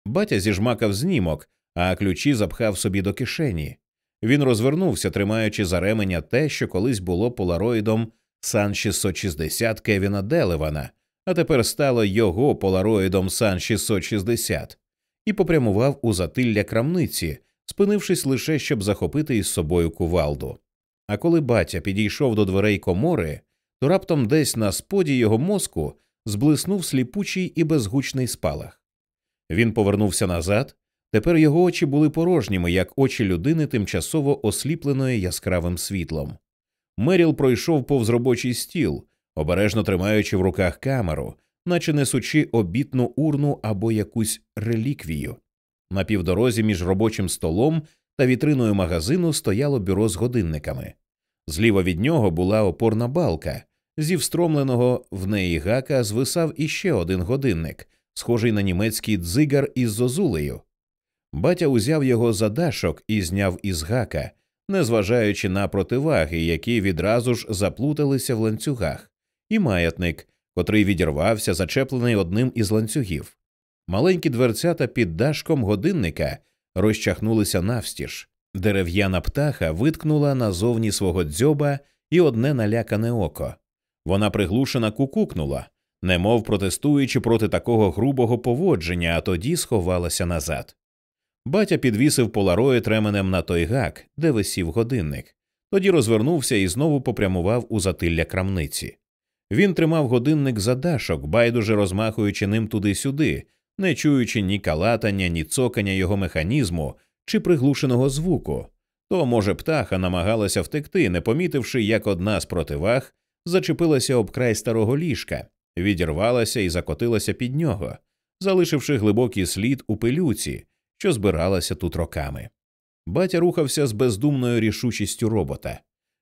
Батя зіжмакав знімок, а ключі запхав собі до кишені. Він розвернувся, тримаючи за ременя те, що колись було полароїдом Сан 660 Кевіна Делевана, а тепер стало його полароїдом Сан 660, і попрямував у затилля крамниці, спинившись лише, щоб захопити із собою кувалду. А коли батя підійшов до дверей комори, то раптом десь на споді його мозку зблиснув сліпучий і безгучний спалах. Він повернувся назад. Тепер його очі були порожніми, як очі людини, тимчасово осліпленої яскравим світлом. Меріл пройшов повз робочий стіл, обережно тримаючи в руках камеру, наче несучи обітну урну або якусь реліквію. На півдорозі між робочим столом та вітриною магазину стояло бюро з годинниками. Зліва від нього була опорна балка, зі встромленого в неї гака звисав іще один годинник, схожий на німецький дзигар із зозулею. Батя узяв його за дашок і зняв із гака, незважаючи на противаги, які відразу ж заплуталися в ланцюгах, і маятник, котрий відірвався, зачеплений одним із ланцюгів. Маленькі дверцята під дашком годинника розчахнулися навстіж. Дерев'яна птаха виткнула назовні свого дзьоба і одне налякане око. Вона приглушена кукукнула, немов протестуючи проти такого грубого поводження, а тоді сховалася назад. Батя підвісив полароїд ременем на той гак, де висів годинник, тоді розвернувся і знову попрямував у затилля крамниці. Він тримав годинник за дашок, байдуже розмахуючи ним туди-сюди, не чуючи ні калатання, ні цокання його механізму чи приглушеного звуку. То, може, птаха намагалася втекти, не помітивши, як одна з противаг зачепилася об край старого ліжка, відірвалася і закотилася під нього, залишивши глибокий слід у пилюці, що збиралася тут роками. Батя рухався з бездумною рішучістю робота.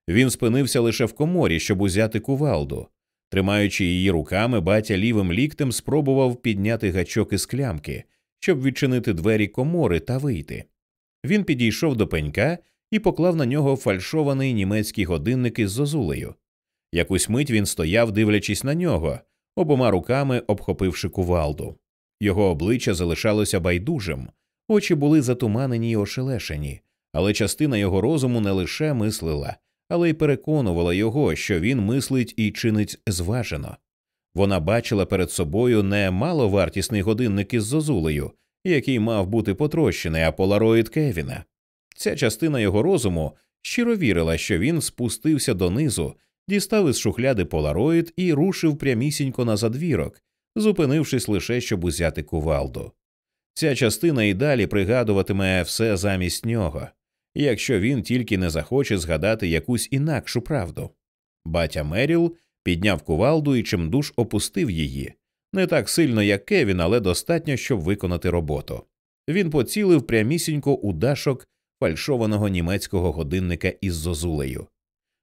Він спинився лише в коморі, щоб узяти кувалду. Тримаючи її руками, батя лівим ліктем спробував підняти гачок із клямки, щоб відчинити двері комори та вийти. Він підійшов до пенька і поклав на нього фальшований німецький годинник із зозулею. Якусь мить він стояв, дивлячись на нього, обома руками обхопивши кувалду. Його обличчя залишалося байдужим, очі були затуманені й ошелешені, але частина його розуму не лише мислила, але й переконувала його, що він мислить і чинить зважено. Вона бачила перед собою не маловартісний годинник із зозулею, який мав бути потрощений, а полароїд Кевіна. Ця частина його розуму щиро вірила, що він спустився донизу дістав із шухляди полароїд і рушив прямісінько на задвірок, зупинившись лише, щоб узяти кувалду. Ця частина і далі пригадуватиме все замість нього, якщо він тільки не захоче згадати якусь інакшу правду. Батя Меріл підняв кувалду і чимдуж опустив її не так сильно, як Кевін, але достатньо, щоб виконати роботу. Він поцілив прямісінько у дашок фальшованого німецького годинника із зозулею.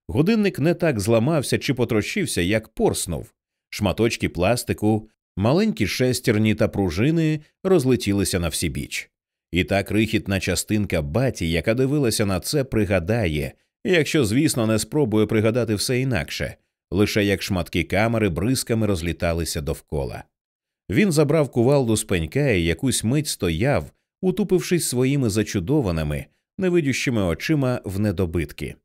Годинник не так зламався чи потрощився, як порснув. Шматочки пластику, маленькі шестерні та пружини розлетілися на всі біч. І та крихітна частинка баті, яка дивилася на це, пригадає, якщо, звісно, не спробує пригадати все інакше, лише як шматки камери бризками розліталися довкола. Він забрав кувалду з пенька і якусь мить стояв, утупившись своїми зачудованими, невидющими очима в недобитки.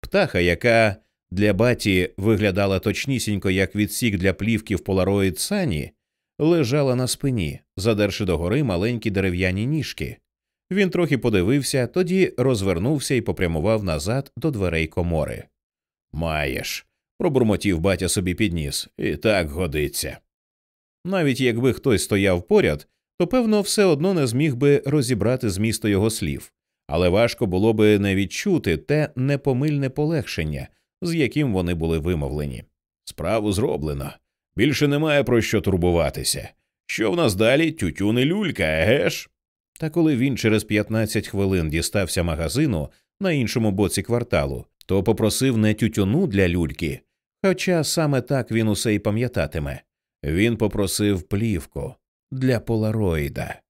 птаха, яка для баті виглядала точнісінько як відсік для плівки в полароїд сані, лежала на спині, задерши догори маленькі дерев'яні ніжки. Він трохи подивився, тоді розвернувся і попрямував назад до дверей комори. Маєш, пробурмотів батя собі підніс, і так годиться. Навіть якби хтось стояв поряд, то певно все одно не зміг би розібрати змісту його слів, але важко було би не відчути те непомильне полегшення, з яким вони були вимовлені. Справу зроблено. Більше немає про що турбуватися. Що в нас далі тютюни люлька, еге? Та коли він через 15 хвилин дістався магазину на іншому боці кварталу, то попросив не тютюну для люльки, хоча саме так він усе й пам'ятатиме. Він попросив плівку для полароїда.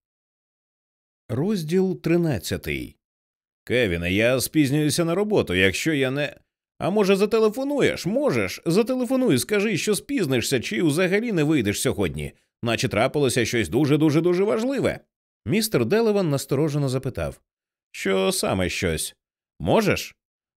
Розділ тринадцятий. Кевіне, я спізнююся на роботу, якщо я не. А може, зателефонуєш? Можеш? Зателефонуй, скажи, що спізнишся, чи взагалі не вийдеш сьогодні, наче трапилося щось дуже дуже дуже важливе. Містер Делеван насторожено запитав Що саме щось? Можеш?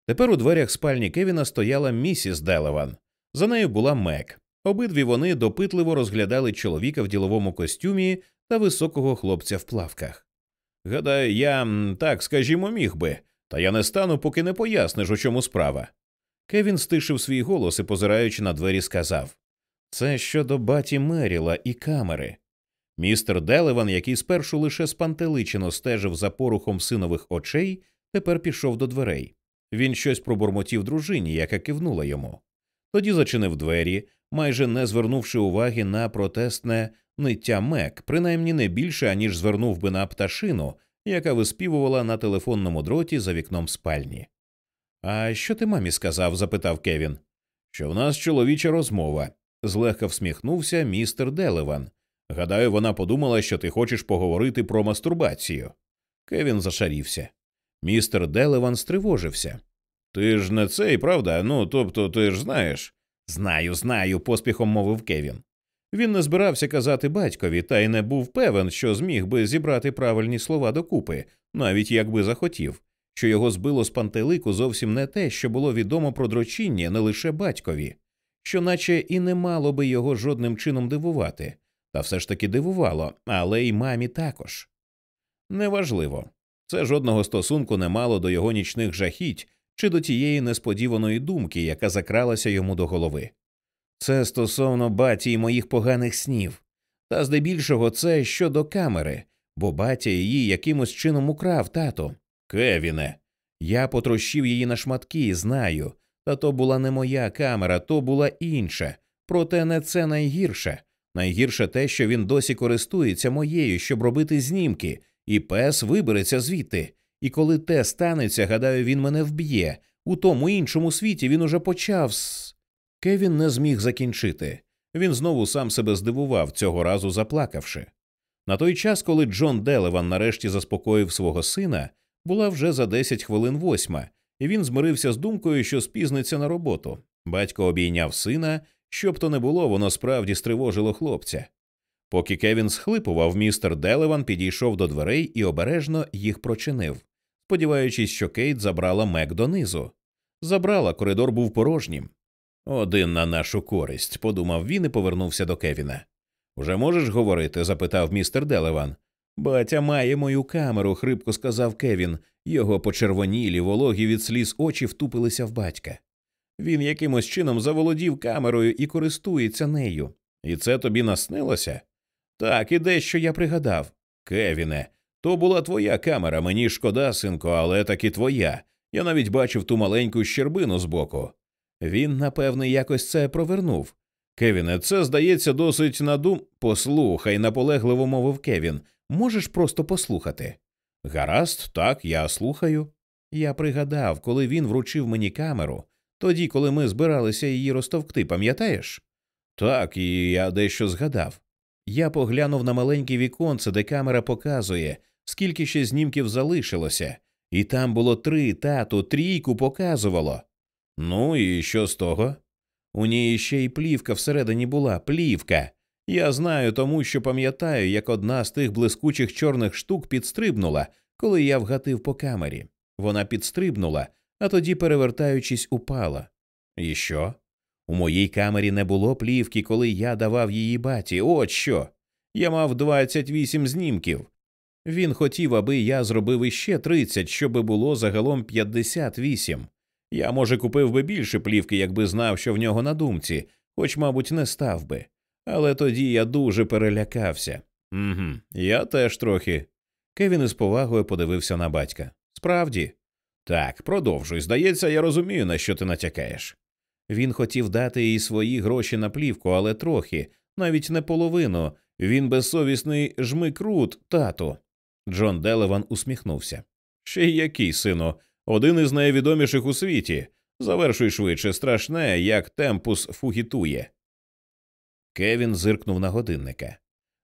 Тепер у дверях спальні Кевіна стояла місіс Делеван. За нею була Мек. Обидві вони допитливо розглядали чоловіка в діловому костюмі та високого хлопця в плавках. Гадаю, я так скажімо, міг би, та я не стану, поки не поясниш, у чому справа. Кевін стишив свій голос і, позираючи на двері, сказав Це щодо баті Меріла і камери. Містер Делеван, який спершу лише спантеличено стежив за порухом синових очей, тепер пішов до дверей. Він щось пробурмотів дружині, яка кивнула йому. Тоді зачинив двері, майже не звернувши уваги на протестне ниття мек, принаймні не більше, аніж звернув би на пташину, яка виспівувала на телефонному дроті за вікном спальні. А що ти мамі сказав? запитав Кевін. Що в нас чоловіча розмова. Злегка всміхнувся містер Делеван. Гадаю, вона подумала, що ти хочеш поговорити про мастурбацію. Кевін зашарівся. Містер Делеван стривожився. Ти ж не цей, правда? Ну, тобто, ти ж знаєш. Знаю, знаю, поспіхом мовив Кевін. Він не збирався казати батькові, та й не був певен, що зміг би зібрати правильні слова докупи, навіть якби захотів, що його збило з пантелику зовсім не те, що було відомо про дрочіння не лише батькові, що наче і не мало би його жодним чином дивувати, та все ж таки дивувало, але й мамі також. Неважливо. Це жодного стосунку не мало до його нічних жахіть чи до тієї несподіваної думки, яка закралася йому до голови. Це стосовно баті й моїх поганих снів, та здебільшого це щодо камери, бо батя її якимось чином украв тато. Кевіне. Я потрощив її на шматки, знаю. Та то була не моя камера, то була інша. Проте не це найгірше. Найгірше те, що він досі користується моєю, щоб робити знімки, і пес вибереться звідти. І коли те станеться, гадаю, він мене вб'є. У тому іншому світі він уже почав з. Кевін не зміг закінчити. Він знову сам себе здивував, цього разу заплакавши. На той час, коли Джон Делеван нарешті заспокоїв свого сина, була вже за десять хвилин восьма, і він змирився з думкою, що спізниться на роботу. Батько обійняв сина, щоб то не було, воно справді стривожило хлопця. Поки Кевін схлипував, містер Делеван підійшов до дверей і обережно їх прочинив, сподіваючись, що Кейт забрала Мек донизу. Забрала, коридор був порожнім. Один на нашу користь, подумав він і повернувся до Кевіна. Вже можеш говорити? запитав містер Делеван. Батя має мою камеру, хрипко сказав Кевін. Його почервонілі, вологі від сліз очі втупилися в батька. Він якимось чином заволодів камерою і користується нею. І це тобі наснилося? Так, і дещо я пригадав. Кевіне, то була твоя камера, мені шкода, синко, але таки твоя. Я навіть бачив ту маленьку щербину збоку. Він, напевне, якось це провернув. Кевіне, це здається досить надум. Послухай, наполегливо мовив Кевін. Можеш просто послухати. Гаразд, так, я слухаю. Я пригадав, коли він вручив мені камеру, тоді, коли ми збиралися її розтовкти, пам'ятаєш? Так, і я дещо згадав. Я поглянув на маленьке віконце, де камера показує, скільки ще знімків залишилося, і там було три тату, трійку показувало. Ну і що з того? У ній ще й плівка всередині була, плівка. Я знаю, тому що пам'ятаю, як одна з тих блискучих чорних штук підстрибнула, коли я вгатив по камері. Вона підстрибнула, а тоді, перевертаючись, упала. І що? У моїй камері не було плівки, коли я давав її баті. От що. Я мав 28 знімків. Він хотів, аби я зробив іще 30, щоби було загалом 58. Я, може, купив би більше плівки, якби знав, що в нього на думці, хоч, мабуть, не став би. Але тоді я дуже перелякався. Угу, Я теж трохи. Кевін із повагою подивився на батька. Справді, так, продовжуй. Здається, я розумію, на що ти натякаєш. Він хотів дати їй свої гроші на плівку, але трохи, навіть не половину. Він безсовісний жмикрут, тату. Джон Делеван усміхнувся. Ще й який, сину, один із найвідоміших у світі. Завершуй швидше страшне, як темпус фугітує. Кевін зиркнув на годинника.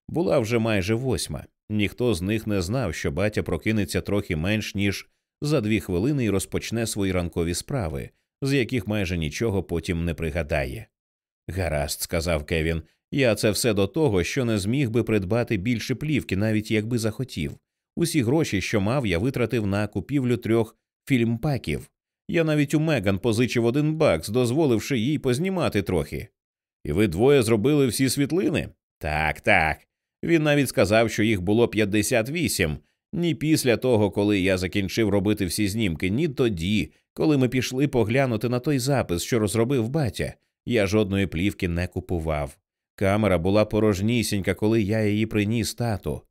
Була вже майже восьма. Ніхто з них не знав, що батя прокинеться трохи менш ніж за дві хвилини і розпочне свої ранкові справи, з яких майже нічого потім не пригадає. Гаразд, сказав Кевін, я це все до того, що не зміг би придбати більше плівки, навіть якби захотів. Усі гроші, що мав, я витратив на купівлю трьох фільмпаків. Я навіть у Меган позичив один бакс, дозволивши їй познімати трохи. І ви двоє зробили всі світлини? Так, так. Він навіть сказав, що їх було 58, ні після того, коли я закінчив робити всі знімки, ні тоді, коли ми пішли поглянути на той запис, що розробив батя. Я жодної плівки не купував. Камера була порожнісінька, коли я її приніс тату.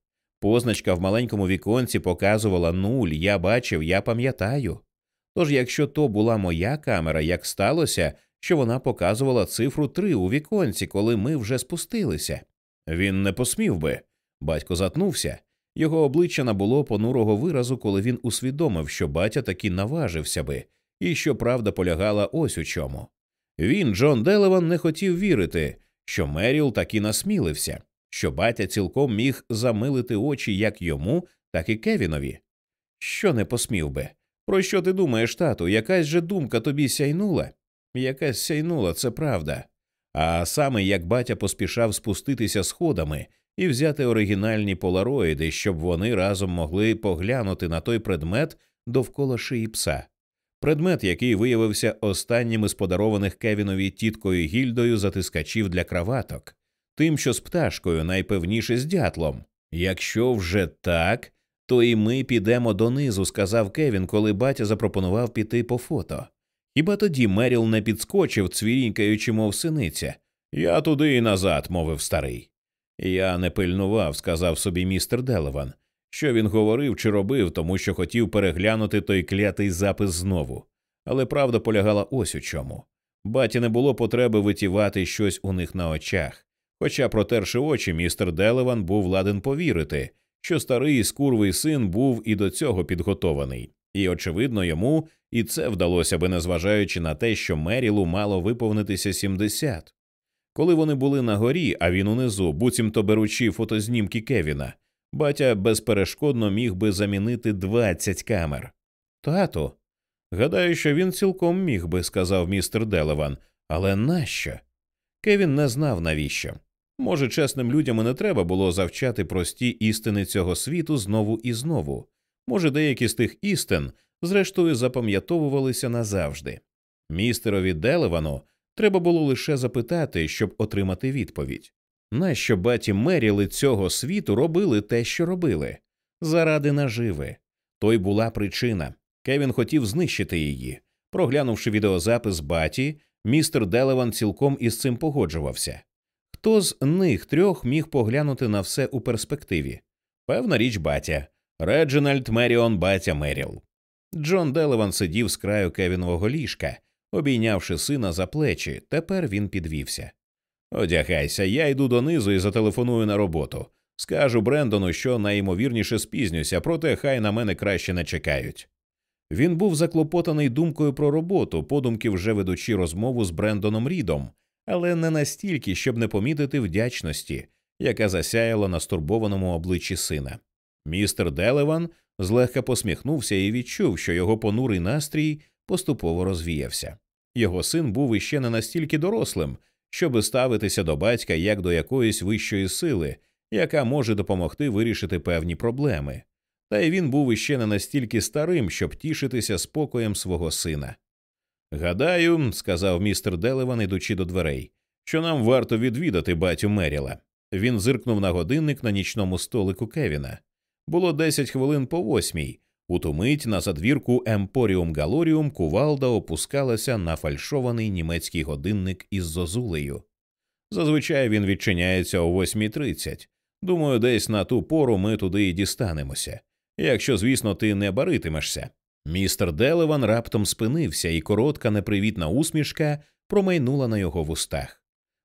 Позначка в маленькому віконці показувала нуль, я бачив, я пам'ятаю. Тож, якщо то була моя камера, як сталося, що вона показувала цифру три у віконці, коли ми вже спустилися. Він не посмів би. Батько затнувся. Його обличчя набуло понурого виразу, коли він усвідомив, що батя таки наважився би, і що правда полягала ось у чому. Він, Джон Делеван, не хотів вірити, що Меріл таки насмілився, що батя цілком міг замилити очі як йому, так і Кевінові. Що не посмів би? Про що ти думаєш, тату? Якась же думка тобі сяйнула? Якась сяйнула, це правда. А саме як батя поспішав спуститися сходами і взяти оригінальні полароїди, щоб вони разом могли поглянути на той предмет довкола шиї пса. Предмет, який виявився останнім із подарованих Кевінові тіткою гільдою затискачів для краваток, тим, що з пташкою, найпевніше з дятлом. Якщо вже так, то і ми підемо донизу, сказав Кевін, коли батя запропонував піти по фото. Хіба тоді Меріл не підскочив, цвірінькаючи, мов синиця. Я туди і назад, мовив старий. Я не пильнував, сказав собі містер Делеван, що він говорив чи робив, тому що хотів переглянути той клятий запис знову. Але правда полягала ось у чому. Баті не було потреби витівати щось у них на очах. Хоча, протерши очі, містер Делеван був ладен повірити, що старий скурвий син був і до цього підготований, і, очевидно, йому і це вдалося би, незважаючи на те, що Мерілу мало виповнитися 70. Коли вони були на горі, а він унизу, буцімто беручи фотознімки Кевіна, батя безперешкодно міг би замінити 20 камер. Тато. Гадаю, що він цілком міг би, сказав містер Делеван, але нащо? Кевін не знав навіщо. Може, чесним людям і не треба було завчати прості істини цього світу знову і знову. Може, деякі з тих істин, зрештою, запам'ятовувалися назавжди. Містерові Делевану треба було лише запитати, щоб отримати відповідь. Нащо баті Меріли цього світу робили те, що робили? Заради наживи. Той була причина. Кевін хотів знищити її. Проглянувши відеозапис баті, містер Делеван цілком із цим погоджувався. Хто з них трьох міг поглянути на все у перспективі? Певна річ батя Реджинальд Меріон батя Меріл. Джон Делеван сидів з краю Кевінового ліжка, обійнявши сина за плечі. Тепер він підвівся. Одягайся, я йду донизу і зателефоную на роботу. Скажу Брендону, що найімовірніше спізнюся, проте хай на мене краще не чекають. Він був заклопотаний думкою про роботу, подумки вже ведучи розмову з Брендоном Рідом, але не настільки, щоб не помітити вдячності, яка засяяла на стурбованому обличчі сина. Містер Делеван злегка посміхнувся і відчув, що його понурий настрій поступово розвіявся. Його син був іще не настільки дорослим, щоб ставитися до батька як до якоїсь вищої сили, яка може допомогти вирішити певні проблеми. та й він був іще не настільки старим, щоб тішитися спокоєм свого сина. Гадаю, сказав містер Делеван, ідучи до дверей, що нам варто відвідати батю Меріла. Він зиркнув на годинник на нічному столику Кевіна. Було десять хвилин по восьмій. У ту мить на задвірку Емпоріум Галоріум кувалда опускалася на фальшований німецький годинник із зозулею. Зазвичай він відчиняється о 8.30. Думаю, десь на ту пору ми туди і дістанемося. Якщо, звісно, ти не баритимешся. Містер Делеван раптом спинився, і коротка непривітна усмішка промайнула на його вустах.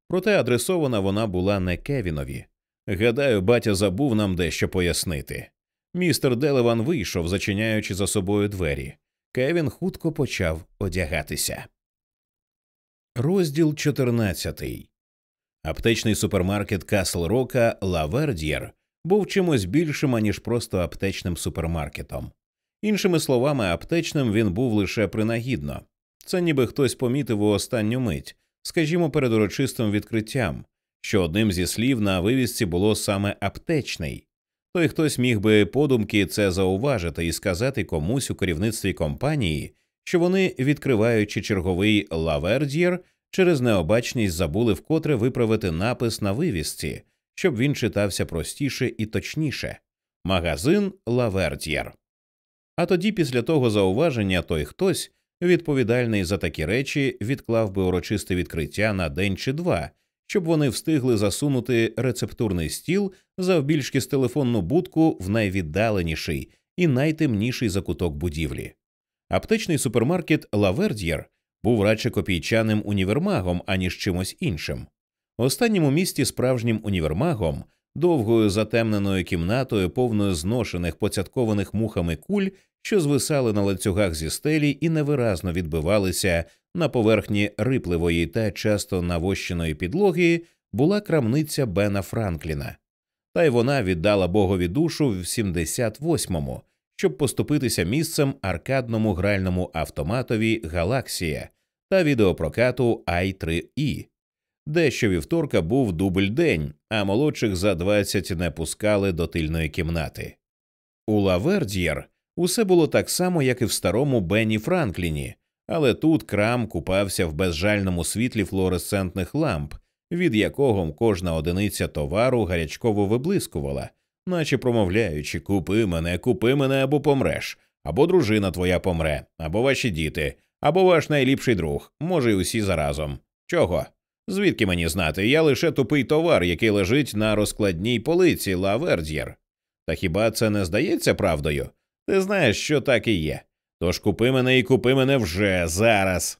Проте адресована вона була не Кевінові. Гадаю, батя забув нам дещо пояснити. Містер Делеван вийшов, зачиняючи за собою двері. Кевін хутко почав одягатися. Розділ 14 Аптечний супермаркет Касл Рока Лавердієр був чимось більшим, аніж просто аптечним супермаркетом. Іншими словами, аптечним він був лише принагідно. Це ніби хтось помітив у останню мить, скажімо, перед урочистим відкриттям, що одним зі слів на вивісці було саме аптечний. Той хтось міг би подумки це зауважити і сказати комусь у керівництві компанії, що вони, відкриваючи черговий Лавердієр, через необачність забули вкотре виправити напис на вивісці, щоб він читався простіше і точніше магазин Лавердієр. А тоді, після того зауваження, той хтось, відповідальний за такі речі, відклав би урочисте відкриття на день чи два, щоб вони встигли засунути рецептурний стіл завбільшки з телефонну будку в найвіддаленіший і найтемніший закуток будівлі. Аптечний супермаркет Лаверд'єр був радше копійчаним універмагом, аніж чимось іншим. Останнім у місті справжнім універмагом, довгою затемненою кімнатою, повною зношених поцяткованих мухами куль, що звисали на ланцюгах зі стелі і невиразно відбивалися на поверхні рипливої та часто навощеної підлоги, була крамниця Бена Франкліна. Та й вона віддала богові душу в 78-му, щоб поступитися місцем аркадному гральному автоматові Галаксія та відеопрокату i 3 і де щовівторка був дубль день, а молодших за 20 не пускали до тильної кімнати. У Лавердієр усе було так само, як і в старому Бенні Франкліні, але тут крам купався в безжальному світлі флуоресцентних ламп, від якого кожна одиниця товару гарячково виблискувала, наче промовляючи Купи мене, купи мене або помреш, або дружина твоя помре, або ваші діти, або ваш найліпший друг, може, й усі заразом. Чого? Звідки мені знати? Я лише тупий товар, який лежить на розкладній полиці Лаверд'єр. Та хіба це не здається правдою? Ти знаєш, що так і є. Тож купи мене і купи мене вже зараз.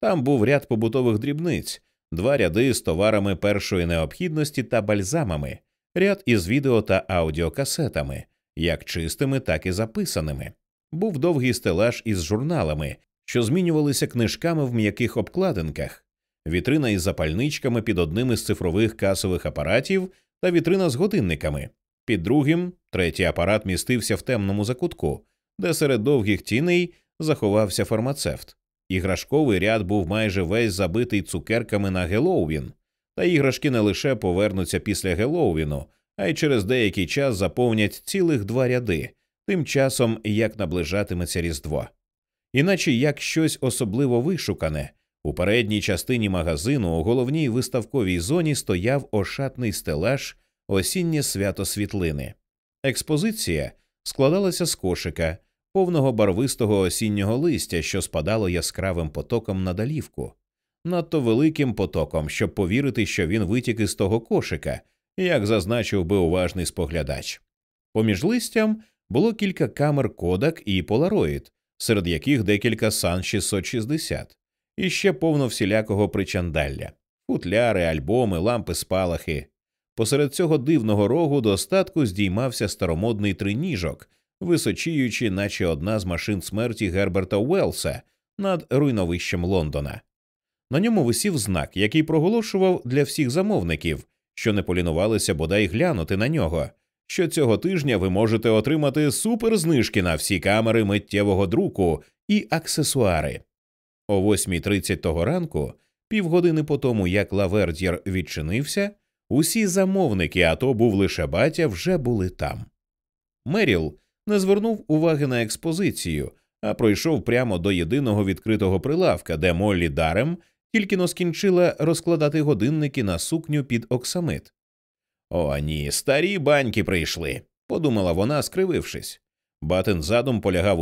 Там був ряд побутових дрібниць, два ряди з товарами першої необхідності та бальзамами, ряд із відео та аудіокасетами, як чистими, так і записаними. Був довгий стелаж із журналами, що змінювалися книжками в м'яких обкладинках, вітрина із запальничками під одним із цифрових касових апаратів та вітрина з годинниками. Під другим третій апарат містився в темному закутку, де серед довгих тіней заховався фармацевт. Іграшковий ряд був майже весь забитий цукерками на Геловін, та іграшки не лише повернуться після Геловіну, а й через деякий час заповнять цілих два ряди, тим часом як наближатиметься Різдво. Іначе як щось особливо вишукане. У передній частині магазину у головній виставковій зоні стояв ошатний стелаж осіннє свято світлини. Експозиція складалася з кошика, повного барвистого осіннього листя, що спадало яскравим потоком на далівку, надто великим потоком, щоб повірити, що він витік із того кошика, як зазначив би уважний споглядач. Поміж листям було кілька камер Кодак і Полароїд, серед яких декілька сан 660, і ще повно всілякого причандалля, футляри, альбоми, лампи, спалахи. Посеред цього дивного рогу до статку здіймався старомодний триніжок, височіючи, наче одна з машин смерті Герберта Уелса над руйновищем Лондона. На ньому висів знак, який проголошував для всіх замовників, що не полінувалися бодай глянути на нього, що цього тижня ви можете отримати суперзнижки на всі камери миттєвого друку і аксесуари. О 8.30 того ранку, півгодини по тому, як Лаверд'єр відчинився, усі замовники, а то був лише батя, вже були там. Меріл не звернув уваги на експозицію, а пройшов прямо до єдиного відкритого прилавка, де Моллі Дарем тільки но скінчила розкладати годинники на сукню під оксамит. О, ні, старі баньки прийшли, подумала вона, скривившись. Батин задум полягав у